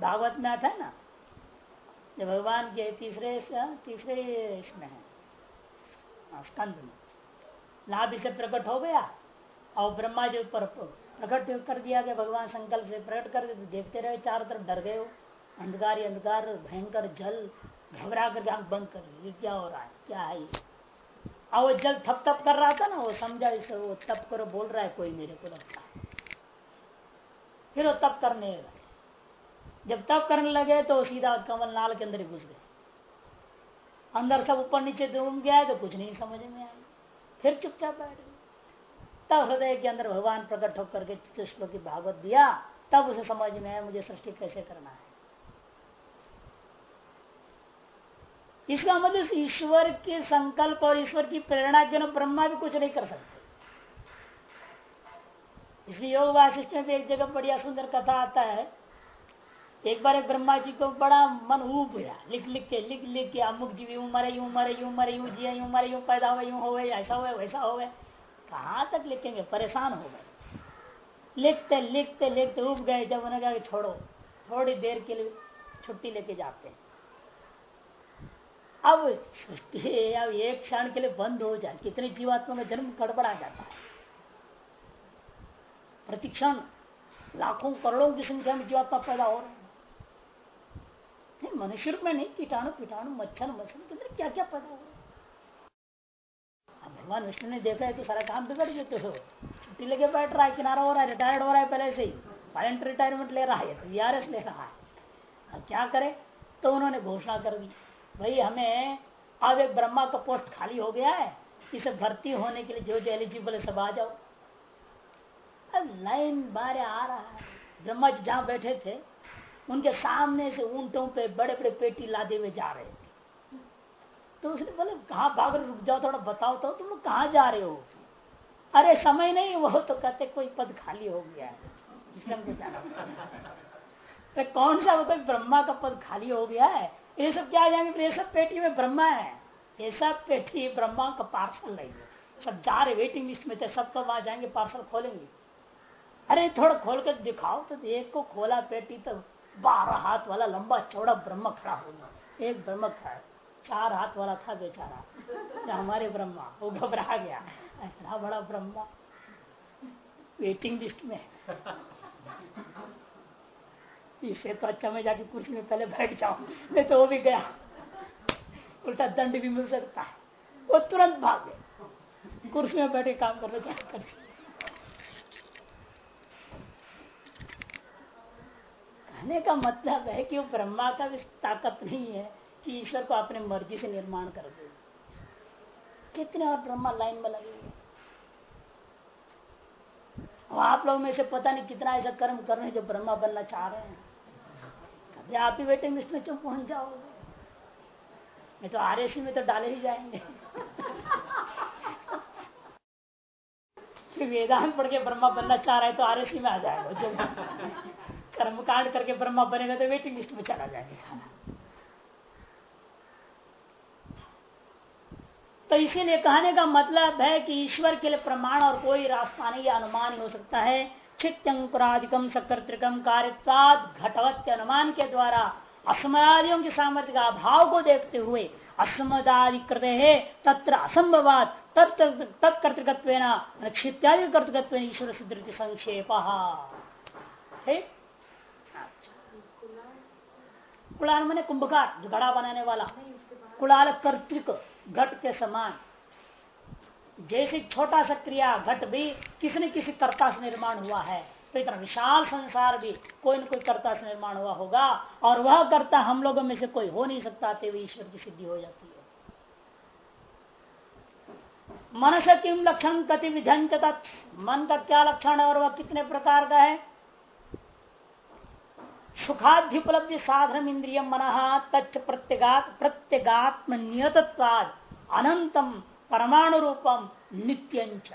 भागवत में आता है ना जब भगवान के तीसरे तीसरे इसमें है हाँ, स्कंद में नाभि से प्रकट हो गया और ब्रह्मा जी ऊपर प्रकट कर दिया गया, भगवान संकल्प से प्रकट कर देखते रहे चारों तरफ़ डर गए अंधकार ही अंधकार, भयंकर जल घबरा कर आँख बंद कर ये क्या हो रहा है? क्या है और वो जल थप थप कर रहा था ना, वो समझा इसे, वो तप करो, बोल रहा है, कोई मेरे को लगता फिर वो तप करने लगे। जब तप करने लगे तो सीधा कमल नाल के अंदर ही घुस गए। अंदर सब ऊपर नीचे घूम गया तो कुछ नहीं समझ में आया। फिर चुपचाप बैठ गए। तब हृदय के अंदर भगवान प्रकट होकर के की भागवत दिया, तब उसे समझ में आया, मुझे सृष्टि कैसे करना है। इसका मतलब ईश्वर के संकल्प और ईश्वर की प्रेरणा के ब्रह्मा भी कुछ नहीं कर सकते। इसलिए योग वाशिष्ठ में भी एक जगह बढ़िया सुंदर कथा आता है। एक बार एक ब्रह्मा जी को बड़ा मन ऊब गया, लिख लिख के, लिख लिख के, अमुक जी यूँ मरे, यू मरे यू मरे, यू जिया यू मरे, यू पैदा हुए, यूँ हो ऐसा हुए वैसा हो कहाँ तक लिखेंगे? परेशान हो गए। लिखते लिखते लिखते उब गए, जब उन्हें कहा छोड़ो, थोड़ी देर के लिए छुट्टी लेके जाते हैं। अब सृष्टि अब एक क्षण के लिए बंद हो जाए, कितने जीवात्मा में जन्म गड़बड़ा जाता है। प्रतिक्षण, लाखों करोड़ों की संख्या में जीवात्मा पैदा हो रहे हैं। मनुष्य में नहीं, कीटाणु कीटाणु, मच्छर मच्छर के अंदर क्या क्या पैदा है। भगवान विष्णु ने देखा है तो सारा काम बिगड़ देते हो। छुट्टी लेके बैठ रहा है, किनारा हो रहा है रिटायर्ड हो रहा है पहले से ही। वारंट रिटायरमेंट ले रहा है तो वीआरएस ले रहा है। अब क्या करे? तो उन्होंने घोषणा कर दी। भाई, हमें अब एक ब्रह्मा का पोस्ट खाली हो गया है। इसे भर्ती होने के लिए जो जो एलिजिबल है सब आ जाओ। अब लाइन बारे आ रहा है। ब्रह्मा जी जहाँ बैठे थे, उनके सामने से ऊंटों पे बड़े बड़े पेटी लादे हुए जा रहे तो उसने बोले, कहा भाग रुक जाओ, थोड़ा बताओ तो तुम कहाँ जा रहे हो? अरे, समय नहीं, वो तो कहते कोई पद खाली हो गया है। जाना कौन सा, वो तो ब्रह्मा का पद खाली हो गया है। ये सब क्या जाएँगे ये सब पेटी में ब्रह्मा है। ये सब पेटी ब्रह्मा का पार्सल नहीं है सब जा रहे वेटिंग लिस्ट में थे, सब तो वहाँ जाएँगे, पार्सल खोलेंगे। अरे, थोड़ा खोल कर दिखाओ तो एक को खोला पेटी तो बारह हाथ वाला लंबा चौड़ा ब्रह्म खड़ा हो गया। एक ब्रह्म खड़ा चार हाथ वाला था बेचारा। तो हमारे ब्रह्मा, वो घबरा गया। इतना बड़ा ब्रह्मा। वेटिंग लिस्ट में। इससे तो अच्छा मैं जाके कुर्सी में पहले बैठ जाऊँ, नहीं तो वो भी गया। उल्टा दंड भी मिल सकता है। वो तुरंत भाग गए कुर्सी में बैठे काम करना चाहते कर कहने का मतलब है कि वो ब्रह्मा का भी ताकत नहीं है। कि ईश्वर को अपने मर्ज़ी से निर्माण कर दे। कितने और ब्रह्मा लाइन में लगे हुए आप लोग में से पता नहीं कितना ऐसा कर्म कर रहे हैं जो ब्रह्मा बनना चाह रहे हैं। कभी आप ही बेटे मिश्र में चुप पहुँच जाओगे। नहीं तो आर में तो डाले ही जाएँगे। वेदांत पढ़ के ब्रह्मा बनना चाह रहा तो आर में आ जाएगा। जो कर्म कांड करके ब्रह्मा बनेगा तो वेटिंग लिस्ट में चला जाएगा। तो इसीलिए कहने का मतलब है कि ईश्वर के लिए प्रमाण और कोई रास्ता नहीं अनुमान हो सकता है। छित्यंकुराधिकम सकर्तिकम कार्यवाद घटवत्य अनुमान के द्वारा असमदादियों के सामर्थ्य का अभाव को देखते हुए असमदादि कृत है तत्र असंभवाद तत्कर्तृकत्व क्षित्यादि कर्तृकत्व ईश्वर सिद्ध संक्षेप। कुलाल मैंने कुंभकार जो घड़ा बनाने वाला। कुलाल कर्तिक। घट के समान। जैसे छोटा सा क्रिया, घट भी किसी न किसी कर्ता से निर्माण हुआ है। तो इतना विशाल संसार भी कोई न कोई कर्ता से निर्माण हुआ होगा और वह कर्ता हम लोगों में से कोई हो नहीं सकता थे ईश्वर की सिद्धि हो जाती है। मन से किम लक्षण कति विधन मन का क्या लक्षण है और वह कितने प्रकार का है? सुखाध्युपलब्धि साधन इंद्रियम मन तच प्रत्यगात प्रत्यगात्म नियतत्वाद अनंतम परमाणु रूपम नित्यंच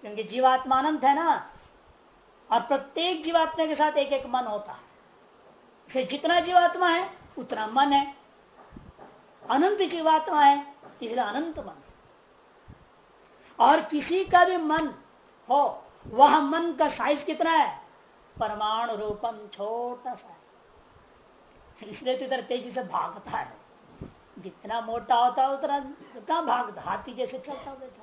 क्योंकि जीवात्मा अनंत है ना? और प्रत्येक जीवात्मा के साथ एक एक मन होता है। फिर जितना जीवात्मा है, उतना मन है। अनंत जीवात्मा है, इसलिए अनंत मन और किसी का भी मन हो, वह मन का साइज़ कितना है? परमाणु रूपम छोटा सा। इसलिए तो इधर तेज़ी से भागता है। जितना मोटा होता है, उतना कहा भागता हाथी जैसे चलता बैठा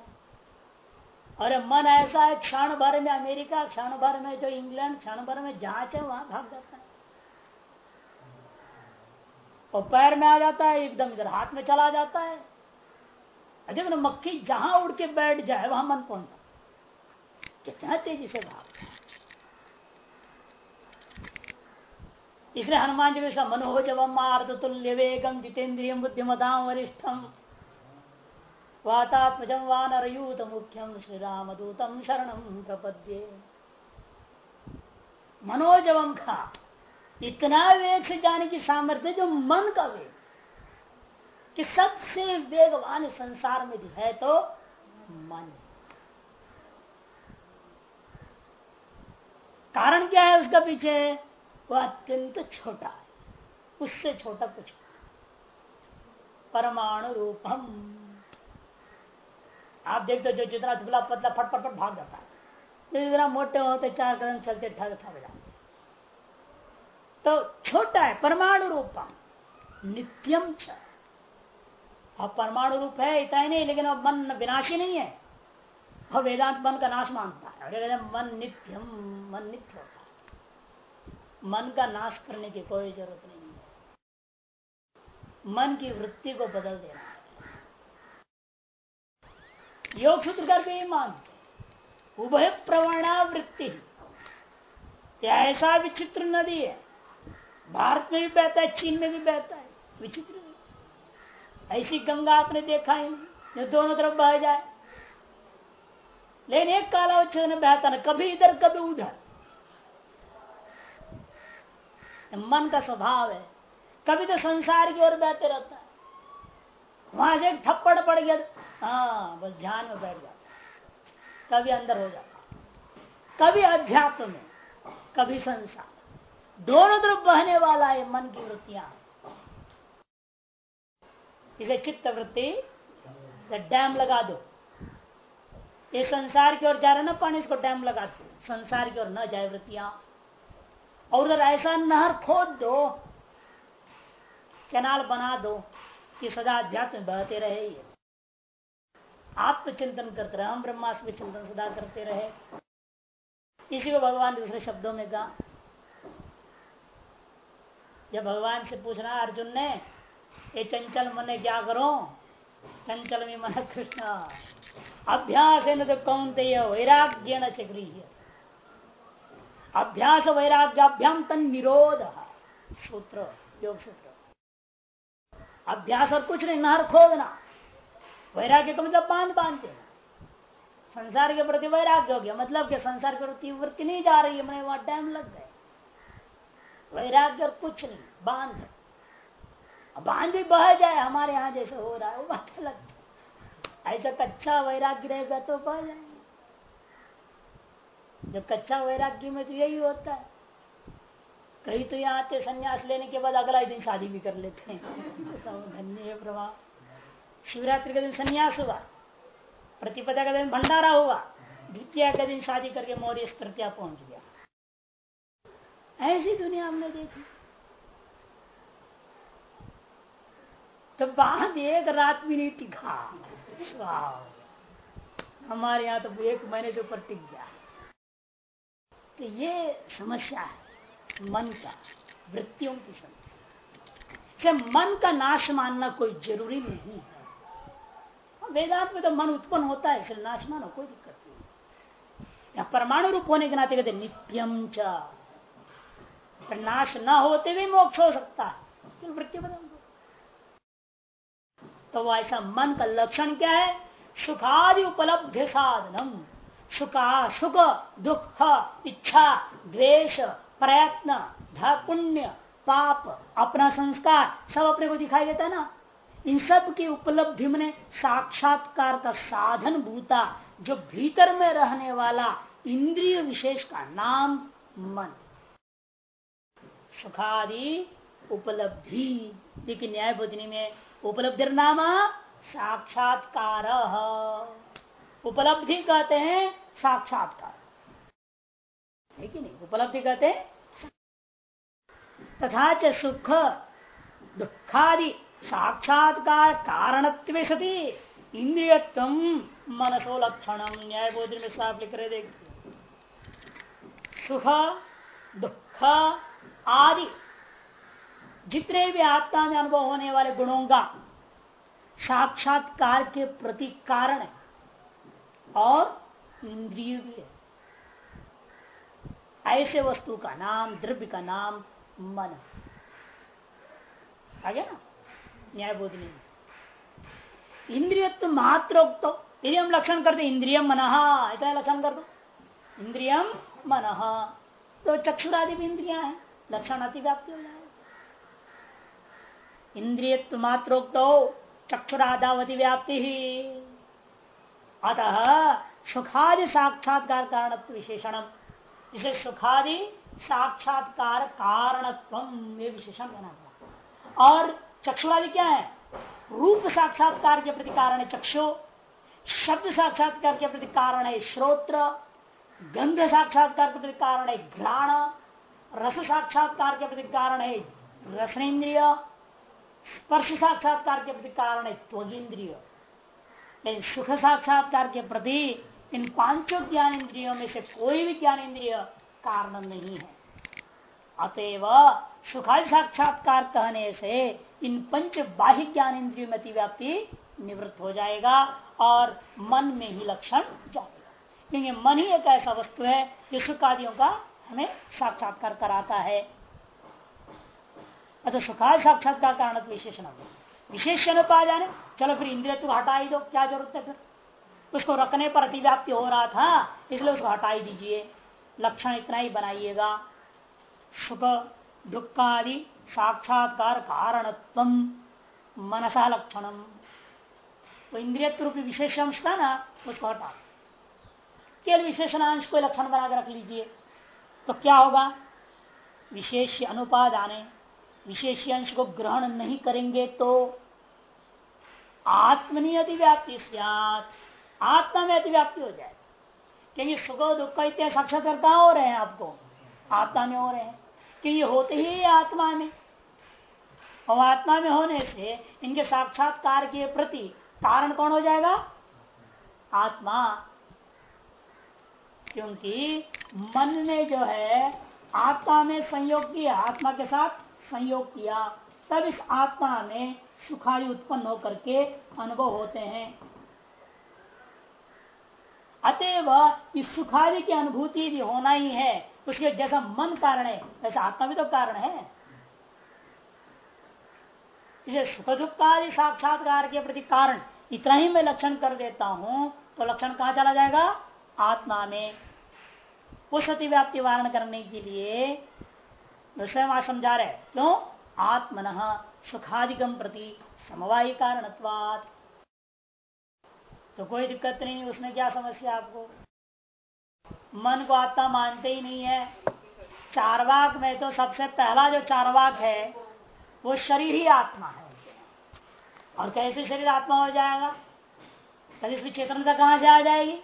अरे मन ऐसा है, क्षण भर में अमेरिका, क्षण भर में जो इंग्लैंड, क्षण भर में जहाँ चाहे वहाँ भाग जाता है। और पैर में आ जाता है, एकदम इधर हाथ में चला जाता है। देखो ना मक्खी जहाँ उड़ के बैठ जाए, वहाँ मन पहुँचा कितना तेज़ी से भाग। इसलिए हनुमान जी का मनोजव मार्द तुल्य वेगम जितेन्द्रिय बुद्धिमता वरिष्ठम। वातात्मजम वानरयूत मुख्यम श्री राम दूतम शरणम प्रपद्ये। मनोजवम खा इतना वेग से जाने की सामर्थ्य जो मन का वेग। कि सबसे वेगवान संसार में है तो मन। कारण क्या है उसका पीछे? वह अत्यंत छोटा है। उससे छोटा कुछ परमाणु रूपम। आप देखते जो जितना दुबला पतला फट फट भाग जाता है। जितना मोटे होते चार कदम चलते ठग थक जाते तो छोटा है, परमाणु रूपम। नित्यम छ परमाणु रूप है, इतना ही नहीं, लेकिन अब मन विनाशी नहीं है। वह वेदांत मन का नाश मानता है। मन नित्यम, मन नित्य होता मन का नाश करने की कोई ज़रूरत नहीं है। मन की वृत्ति को बदल देना है। योग सूत्र कर भी मानते उभय प्रवणा वृत्ति ऐसा विचित्र नदी है? भारत में भी बहता है, चीन में भी बहता है। विचित्र ऐसी गंगा आपने देखा ही नहीं, जो दोनों तरफ़ बह जाए। लेकिन एक काला में बहता ना कभी इधर, कभी उधर। मन का स्वभाव है। कभी तो संसार की ओर बहते रहता है। वहाँ से एक थप्पड़ पड़ गया हाँ बस ध्यान में बैठ जाता कभी अंदर हो जाता कभी अध्यात्म में, कभी संसार। दोनों तरफ़ बहने वाला है मन की वृत्तियाँ। इसे चित्त वृत्ति डैम लगा दो। ये संसार की ओर जा रहे ना, पानी इसको डैम लगा दो। संसार की ओर न जाए वृत्तियाँ। और उधर ऐसा नहर खोद दो, कैनाल बना दो कि सदा अध्यात्म बहते रहे ये। आत्मचिंतन करते रहे, हम ब्रह्मास्म चिंतन सदा करते रहे। इसी को भगवान दूसरे शब्दों में कहा। जब भगवान से पूछना, अर्जुन ने, ये चंचल मन क्या करो? चंचल में मन कृष्ण अभ्यास है न तो कौन वैराग्य न चक्रीय अभ्यास वैराग्याभ्याम तन निरोध। सूत्र, योग सूत्र। अभ्यास और कुछ नहीं, नहर खोदना। वैराग्य को मतलब बाँध बांधते संसार के प्रति वैराग्य हो गया। मतलब कि संसार के प्रति वृत्ति नहीं जा रही है, मैंने वहाँ टाइम लग गए। वैराग्य और कुछ नहीं, बाँध। बाँध भी बह जाए, हमारे यहाँ जैसे हो रहा है, वो बात अलग ऐसा कच्चा वैराग्य रहेगा तो बह जाएँगे। जो कच्चा वैराग्य में तो यही होता है। कहीं तो यहाँ आते संन्यास लेने के बाद अगला दिन शादी भी कर लेते हैं। धन्य है प्रभाव शिवरात्रि का दिन संन्यास हुआ, प्रतिपदा का दिन भंडारा हुआ, द्वितीय का दिन शादी करके मौर्य तृतीया पहुँच गया। ऐसी दुनिया हमने देखी। तो बाद एक रात भी नहीं टिका। हमारे यहाँ तो एक महीने से ऊपर टिक गया। तो ये समस्या है, मन का, वृत्तियों की समस्या। मन का नाश मानना कोई ज़रूरी नहीं है? वेदांत में तो मन उत्पन्न होता है, इसलिए नाश मानो, कोई दिक्कत नहीं या परमाणु रूप होने के नाते कहते नित्यम च। नाश न होते भी मोक्ष हो सकता है वृत्ति बदल तो ऐसा मन का लक्षण क्या है? सुखादि उपलब्ध साधनम। सुखा, सुख, दुख, इच्छा, द्वेष, प्रयत्न पुण्य, पाप, अपना संस्कार, सब अपने को दिखाई देता है ना? इन सब की उपलब्धि में साक्षात्कार का साधन भूता, जो भीतर में रहने वाला इंद्रिय विशेष का नाम मन। सुखादि उपलब्धि। लेकिन न्याय बुद्धि में उपलब्धि नाम साक्षात्कार। उपलब्धि कहते हैं साक्षात्कार। है नहीं? उपलब्धि कहते हैं तथा च सुख दुखादि साक्षात्कार कारण सती मनसो लक्षण। न्याय बोध में साफ़ लिख रहे देखिए। सुख, दुख आदि जितने भी आत्मा में अनुभव होने वाले गुणों का साक्षात्कार के प्रति कारण है। और इंद्रिय भी है। ऐसे वस्तु का नाम, द्रव्य का नाम मन। आ गया ना? न्याय बोधनी इंद्रियत्व मात्रोक्त यदि हम लक्षण करते इंद्रियम मन इतना लक्षण कर दो? इंद्रियम मन। तो चक्षुरादि भी इंद्रिया है। लक्षण अतिव्याप्ति हो जाएगा। इंद्रियत्व मात्रोक्त चक्षुराधावती व्याप्ति ही। अतः सुखादि साक्षात्कार कारण विशेषण इसे सुखादि साक्षात्कार कारणत्व ये विशेषण बना हुआ और चक्षुरादि क्या है? रूप साक्षात्कार के प्रति कारण है चक्षु, शब्द साक्षात्कार के प्रति कारण है श्रोत्र, गंध साक्षात्कार के प्रति कारण है घ्राण, रस साक्षात्कार के प्रति कारण है रसनेन्द्रिय, स्पर्श साक्षात्कार के प्रति कारण है त्वगिंद्रिय लेकिन सुख साक्षात्कार के प्रति इन पाँचों ज्ञान इंद्रियों में से कोई भी ज्ञान इंद्रिय कारण नहीं है। अतएव सुखादि साक्षात्कार कहने से इन पंच बाह्य ज्ञान इंद्रियों में अतिव्याप्ति निवृत्त हो जाएगा और मन में ही लक्षण जाएगा क्योंकि मन ही एक ऐसा वस्तु है जो सुख आदियों का हमें साक्षात्कार कराता है। अतः सुखाद साक्षात्कार कारण विशेषण विशेषण पा जाने चलो फिर इंद्रिय तो हटा ही दो, क्या ज़रूरत है फिर? उसको रखने पर अतिव्याप्ति हो रहा था, इसलिए उसको हटा ही दीजिए। लक्षण इतना ही बनाइएगा। सुख दुख आदि साक्षात्कार कारणत्व, मनसा लक्षणम वो इंद्रिय रूपी विशेषांश था ना, उसको हटा। केवल विशेषणांश को लक्षण बनाकर रख लीजिए। तो क्या होगा? विशेष अनुपाद आने विशेष अंश को ग्रहण नहीं करेंगे तो आत्मनि अतिव्याप्ति आत्मा में अतिव्याप्ति हो जाए। क्योंकि सुख दुख का इतने साक्षात्कार हो रहे हैं आपको। आत्मा में हो रहे हैं। कि ये होते ही आत्मा में। और आत्मा में होने से इनके साक्षात्कार के प्रति कारण कौन हो जाएगा? आत्मा। क्योंकि मन ने जो है आत्मा में संयोग किया, आत्मा के साथ संयोग किया, तब इस आत्मा में सुखादि उत्पन्न होकर के अनुभव होते हैं। अतएव इस सुखादि की अनुभूति भी होना ही है। उसके जैसा मन कारण है, वैसा आत्मा भी तो कारण है। इसे सुख दुख आदि साक्षात्कार के प्रति कारण इतना ही मैं लक्षण कर देता हूँ तो लक्षण कहाँ चला जाएगा? आत्मा में। उस अतिव्याप्ति वारण करने के लिए स्वयं समझा रहे क्यों? आत्मन सुखाधिकम प्रति समवाय कारण तो कोई दिक्कत नहीं उसमें क्या समस्या आपको? मन को आत्मा मानते ही नहीं है। चारवाक में तो सबसे पहला जो चारवाक है, वो शरीर ही आत्मा है। और कैसे शरीर आत्मा हो जाएगा? तब इसकी चेतनता कहाँ से आ जाएगी?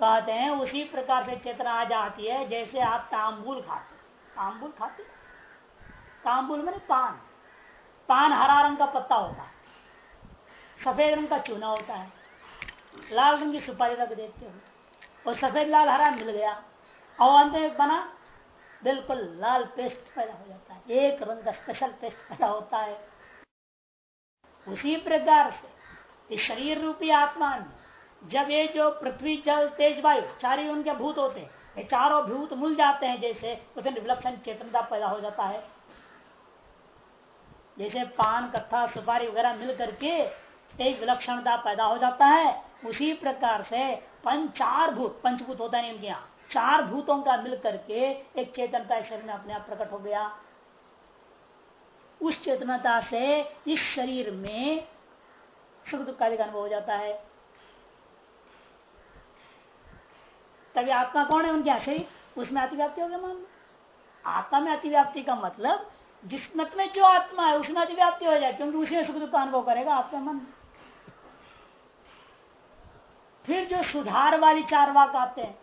कहते हैं उसी प्रकार से चेतना आ जाती है, जैसे आप तांबुल खाते तांबुल खाते? तांबुल मैंने पान पान हरा रंग का पत्ता होता है। सफ़ेद रंग का चूना होता है। लाल रंग की सुपारी रख देते हो। और सफ़ेद लाल हरा मिल गया। और अंत में बना बिल्कुल लाल पेस्ट पैदा हो जाता है। एक रंग का स्पेशल पेस्ट पैदा होता है। उसी प्रकार से इस शरीर रूपी आत्मा में जब ये जो पृथ्वी जल तेज वायु, चार ही उनके भूत होते हैं। चारों भूत मिल जाते हैं जैसे उसे विलक्षण चेतनता पैदा हो जाता है। जैसे पान कथा सुपारी वगैरह मिल करके एक विलक्षणता पैदा हो जाता है। उसी प्रकार से पंचार भूत, पंचभूत होता है इनके यहाँ। चार भूतों का मिल करके एक चेतनता शरीर में अपने आप प्रकट हो गया। उस चेतनता से इस शरीर में सुख दुख का अनुभव हो जाता है। तभी आत्मा कौन है उनके शरीर उसमें अतिव्याप्ति हो गया मान लो। आत्मा में अतिव्याप्ति का मतलब जिस मत में जो आत्मा है, उसमें अतिव्याप्ति हो जाए, क्योंकि उसी सुख दुख का अनुभव करेगा आपका मन फिर जो सुधार वाली चार वाक आते हैं,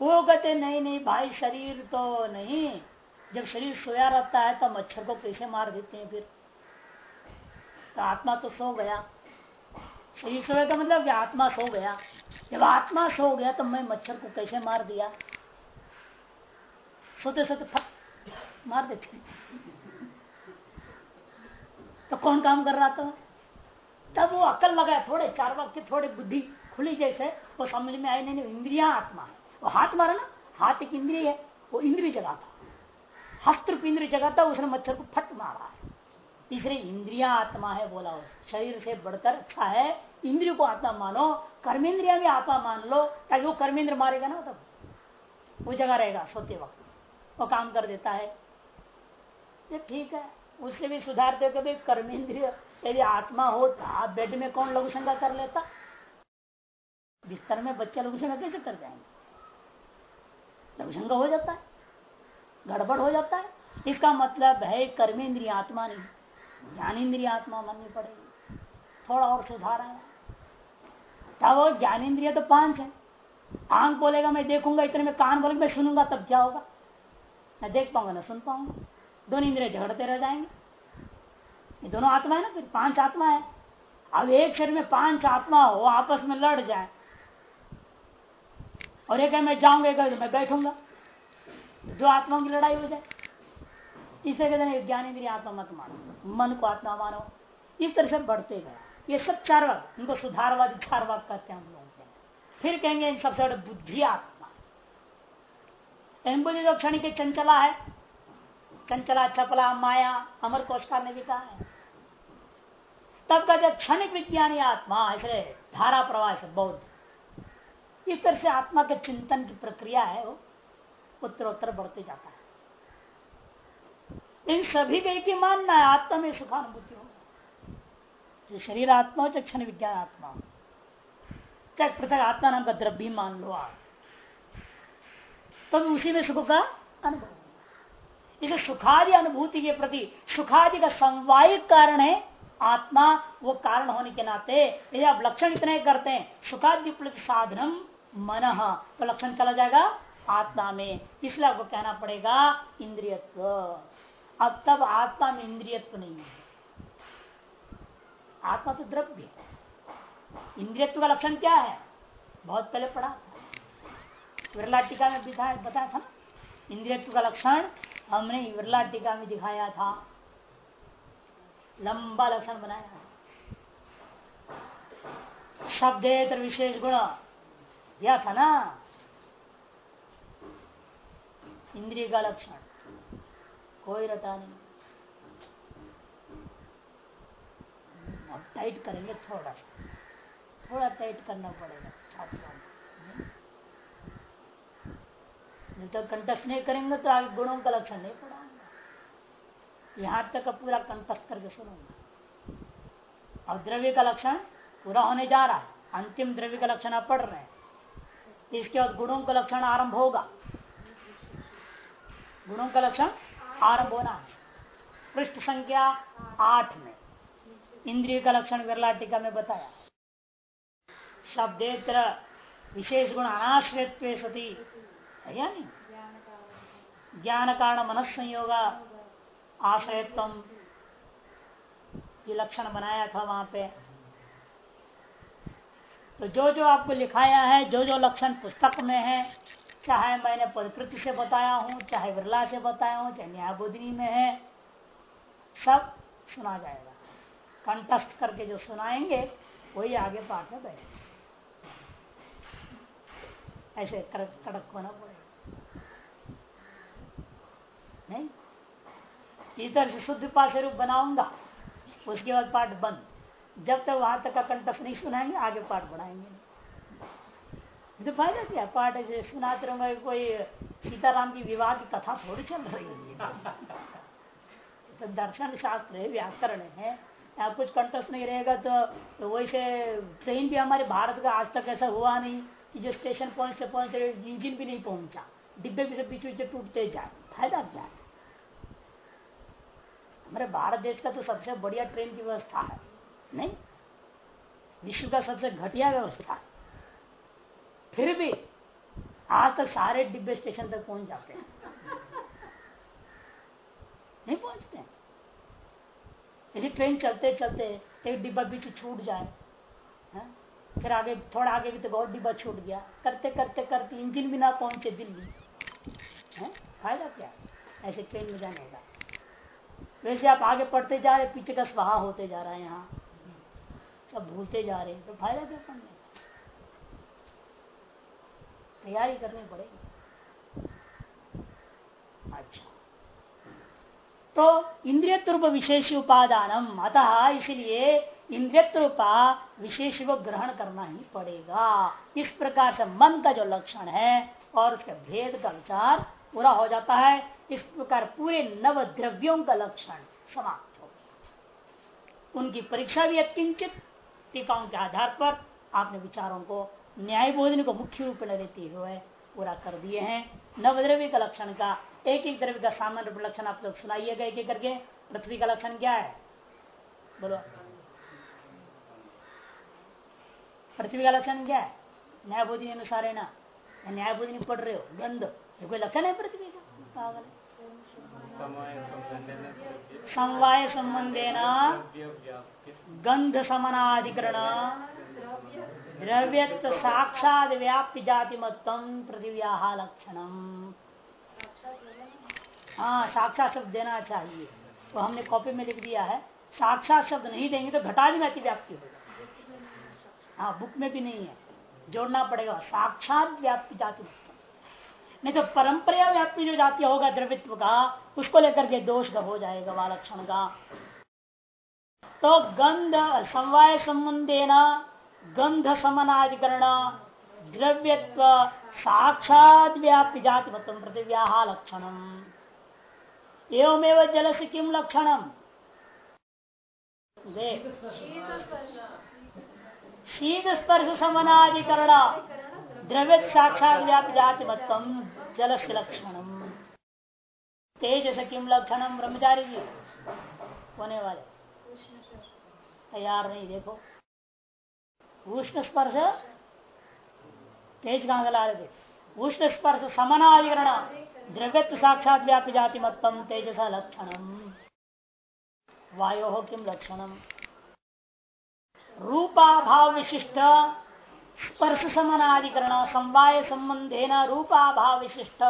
वो कहते नहीं नहीं भाई, शरीर तो नहीं। जब शरीर सोया रहता है तो मच्छर को कैसे मार देते हैं फिर। तो आत्मा तो सो गया। शरीर सोया का मतलब आत्मा सो गया। जब आत्मा सो गया तो मैं मच्छर को कैसे मार दिया? सोते सोते मार देते तो कौन काम कर रहा था? तब वो अकल लगाया, थोड़े चार वक्त थोड़े बुद्धि खुली जैसे, वो समझ में आई, नहीं इंद्रिया आत्मा है। वो हाथ मारा ना, हाथ एक इंद्रिय है, वो इंद्रिय जगह था। हस्त इंद्रिय जगह था, उसने मच्छर को फट मारा। है तीसरे, इंद्रिया आत्मा है, बोला उस शरीर से बढ़कर अच्छा है इंद्रिय को आत्मा मानो, कर्मेंद्रिया भी आत्मा मान लो, ताकि वो कर्मेंद्र मारेगा ना तब। वो जगह रहेगा, सोते वक्त। वो काम कर देता है। ये ठीक है। उससे भी सुधारते कभी कर्मेंद्रिय, यदि आत्मा होता बेड में कौन लघु कर लेता? बिस्तर में बच्चे लघु कैसे कर जाएँगे? लघु हो जाता है। गड़बड़ हो जाता है। इसका मतलब है कर्मेंद्रिय आत्मा नहीं। ज्ञानेन्द्रिय आत्मा माननी पड़ेगी। थोड़ा और सुधार है तब ज्ञानेन्द्रिय तो पाँच है। आँख बोलेगा, मैं देखूँगा, इतने में कान बोलेगा, मैं सुनूँगा, तब क्या होगा? मैं देख पाऊँगा, ना सुन पाऊँगा। दोनों इंद्रिय झगड़ते रह जाएँगे। ये दोनों आत्मा है ना, फिर पाँच आत्मा है। अब एक शरीर में पाँच आत्मा हो, आपस में लड़ जाए। और एक मैं जाऊँगा तो मैं बैठूँगा। जो आत्माओं की लड़ाई हो जाए। इसे कहते हैं ज्ञान इंद्रिय आत्मा मत मानो। मन को आत्मा मानो। इस तरह से बढ़ते गए। ये सब चार वाक इनको सुधारवादी चार वाक कहते हैं हम लोग। फिर कहेंगे इन सबसे बड़े बुद्धि आत्मा। बुद्धि जो क्षण के चंचला है, चंचला, चपला, माया, अमर कोशकार ने भी कहा है। तब कहते क्षणिक विज्ञानी आत्मा, इसलिए धारा प्रवाह से बौद्ध। इस तरह से आत्मा के चिंतन की प्रक्रिया है वो, उत्तरोत्तर बढ़ते जाता है। इन सभी का एक ही मानना है, आत्मा में सुखानुभूति हो। जो शरीर आत्मा हो चाहे क्षण विज्ञान आत्मा हो चाहे पृथक आत्मा नाम का द्रव्य मान लो आप। तो उसी में सुख का अनुभव इसे सुखादि अनुभूति के प्रति, सुखादि का समवायिक कारण है आत्मा, वो कारण होने के नाते यदि आप लक्षण इतने करते हैं, सुखादि साधनम मन तो लक्षण चला जाएगा आत्मा में। इसलिए आपको कहना पड़ेगा, इंद्रियत्व। अब तब आत्मा में इंद्रियत्व नहीं है। आत्मा तो द्रव्य इंद्रियत्व का लक्षण क्या है? बहुत पहले पढ़ा विरला टीका में बताया बताया था इंद्रियत्व का लक्षण हमने विरला टीका में दिखाया था। लंबा लक्षण बनाया शब्देतर विशेष गुण दिया था ना? इंद्रिय का लक्षण। कोई रटा नहीं। अब टाइट करेंगे थोड़ा। थोड़ा टाइट करना पड़ेगा छात्रों जब तक कंटस्ट नहीं करेंगे तो आगे गुणों का लक्षण नहीं पढ़ाऊँगा यहाँ तक पूरा कंटस्ट करके सुनूँगा। अब द्रव्य का लक्षण पूरा होने जा रहा है। अंतिम द्रव्य का लक्षण आप पढ़ रहे हैं। इसके बाद गुणों का लक्षण आरंभ होगा। गुणों का लक्षण आरंभ होना पृष्ठ संख्या आठ में। इंद्रिय का लक्षण विरला टीका में बताया। शब्देत्र विशेष गुण अनाश्रित सती। है ज्ञान कारण मन संयोग आश्रयत्व। ये लक्षण बनाया था वहाँ पे। तो जो जो आपको लिखाया है, जो जो लक्षण पुस्तक में है, चाहे मैंने पदकृति से बताया हूँ, चाहे विरला से बताया हूँ, चाहे न्यायबोधिनी में है, सब सुना जाएगा। कंटस्ट करके जो सुनाएँगे, वही आगे पाठ में बैठे ऐसे कड़क कड़क होना पड़ेगा। नहीं? इधर से शुद्ध पास रूप बनाऊँगा, उसके बाद पाठ बंद। जब तक वहाँ तक का कंटस्ट नहीं सुनाएँगे, आगे पाठ बढ़ाएँगे। तो फ़ायदा क्या, पाठ ऐसे सुनाते रहूँगा, कोई सीताराम की विवाह की कथा थोड़ी चल रही है। तो दर्शन शास्त्र है, व्याकरण है। यहाँ कुछ कंटस्ट नहीं रहेगा तो, तो वैसे ट्रेन भी हमारे भारत का आज तक ऐसा हुआ नहीं कि जो स्टेशन पहुँचते पहुँचते इंजन भी नहीं पहुँचा। डिब्बे भी से बीच बीच टूटते जाए फ़ायदा क्या है? हमारे भारत देश का तो सबसे बढ़िया ट्रेन की व्यवस्था है नहीं? विश्व का सबसे घटिया व्यवस्था है। फिर भी आज तक सारे डिब्बे स्टेशन तक पहुँच जाते हैं। <laughs> नहीं पहुँचते यदि ट्रेन चलते चलते एक डिब्बा बीच छूट जाए, है? फिर आगे, थोड़ा आगे भी तो और डिब्बा छूट गया। करते करते करते इंजन भी ना पहुँचे दिल्ली, है? फ़ायदा क्या? ऐसे ट्रेन में जाने का। वैसे आप आगे पढ़ते जा रहे, पीछे का स्वाहा होते जा रहा है यहाँ। सब भूलते जा रहे तो फ़ायदा क्या पढ़ने तैयारी करनी पड़ेगी। अच्छा। तो इंद्रियत्व विशेष उपादानम। अतः इसलिए इंद्रियत्रूपा विशेष को ग्रहण करना ही पड़ेगा। इस प्रकार से मन का जो लक्षण है और उसके भेद का विचार पूरा हो जाता है। इस प्रकार पूरे नव द्रव्यों का लक्षण समाप्त हो गया। उनकी परीक्षा भी अत्यंचित, टीकाओं के आधार पर आपने विचारों को, न्याय बोधन को मुख्य रूप में लेते हुए पूरा कर दिए हैं। नवद्रव्य का लक्षण का एक एक द्रव्य का सामान्य रूप लक्षण आप लोग सुनाइएगा एक एक करके। पृथ्वी का लक्षण क्या है? बोलो। पृथ्वी का लक्षण क्या है? न्यायबोधि अनुसार है ना? न्यायबोधि नहीं पढ़ रहे हो? गंध ये कोई लक्षण है पृथ्वी का? पागल समवाय संबंधे न गंध समनाधिकरण द्रव्य साक्षात व्याप्य जाति मतम पृथ्व्या लक्षणम हाँ साक्षात शब्द देना चाहिए। तो हमने कॉपी में लिख दिया है। साक्षात शब्द नहीं देंगे तो घटादि में व्याप्ति होगा हाँ बुक में भी नहीं है। जोड़ना पड़ेगा। साक्षात व्याप्ति जाति नहीं तो परंपरा व्याप्ति जो जाति होगा द्रवित्व का, उसको लेकर के दोष हो जाएगा वालक्षण का। तो गंध, समवाय संबंधेना, गंध समनाधिकरण द्रव्यत्व साक्षात व्याप्ति जाति मतम पृथिव्या लक्षणम। एवं जल से किम लक्षणम? शीत स्पर्श समनाधिकरण द्रव्य साक्षात व्याप्त जाति मतम जल से लक्षणम। तेज से किम लक्षणम? ब्रह्मचारी जी होने वाले? तैयार नहीं, देखो। उष्ण स्पर्श तेज कहाँ से ला रहे थे उष्ण स्पर्श समानाधिकरण। द्रव्यत्व साक्षात व्याप्त जाति मतम तेजस लक्षणम वायो किम लक्षणम रूपाभाव विशिष्ट स्पर्श समानाधिकरण। समवाय संबंधे न रूपाभाव विशिष्ट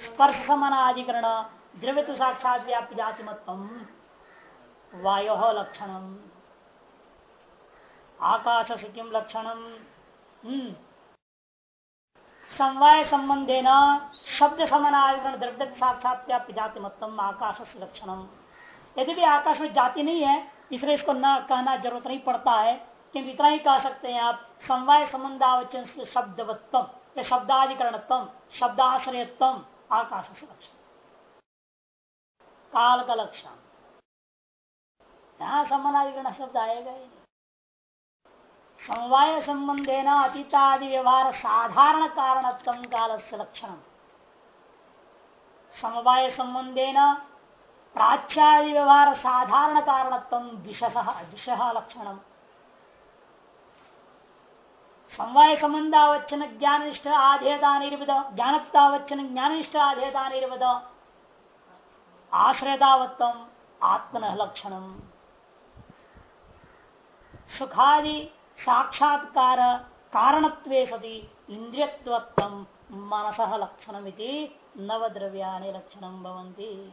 स्पर्श समानाधिकरण। द्रव्य साक्षात व्याप्त जाति मतम वायो लक्षणम आकाश से किम लक्षणम हम्म। समवाय संबंधे न शब्द समानाधिकरण द्रव्य साक्षात व्याप्त जाति मतम आकाश से लक्षणम यदि भी आकाश में जाति नहीं है, इसलिए इसको न कहना ज़रूरत नहीं पड़ता है, किंतु इतना ही कह सकते हैं आप, समवाय संबंधावचन शब्दवत्तम शब्दाधिकरणत्म शब्दाश्रयत्म आकाश से लक्षण। काल का लक्षण। यहाँ संबंधाधिकरण शब्द आएगा ही समवाय संबंधे न अतीतादि व्यवहार साधारण कारणत्म काल से लक्षण समवाय संबंधे न प्राच्यादि व्यवहार साधारण कारणत्व दिशस, दिश लक्षण समवाय संबंधावच्छन ज्ञानिष्ठ आधेयता निर्विद ज्ञानतावच्छन ज्ञानिष्ठ आधेयता निर्विद आश्रयतावत्व आत्मन लक्षण सुखादि साक्षात्कार कारणत्वे सती इंद्रियत्व मनस लक्षण नवद्रव्या लक्षण भवंती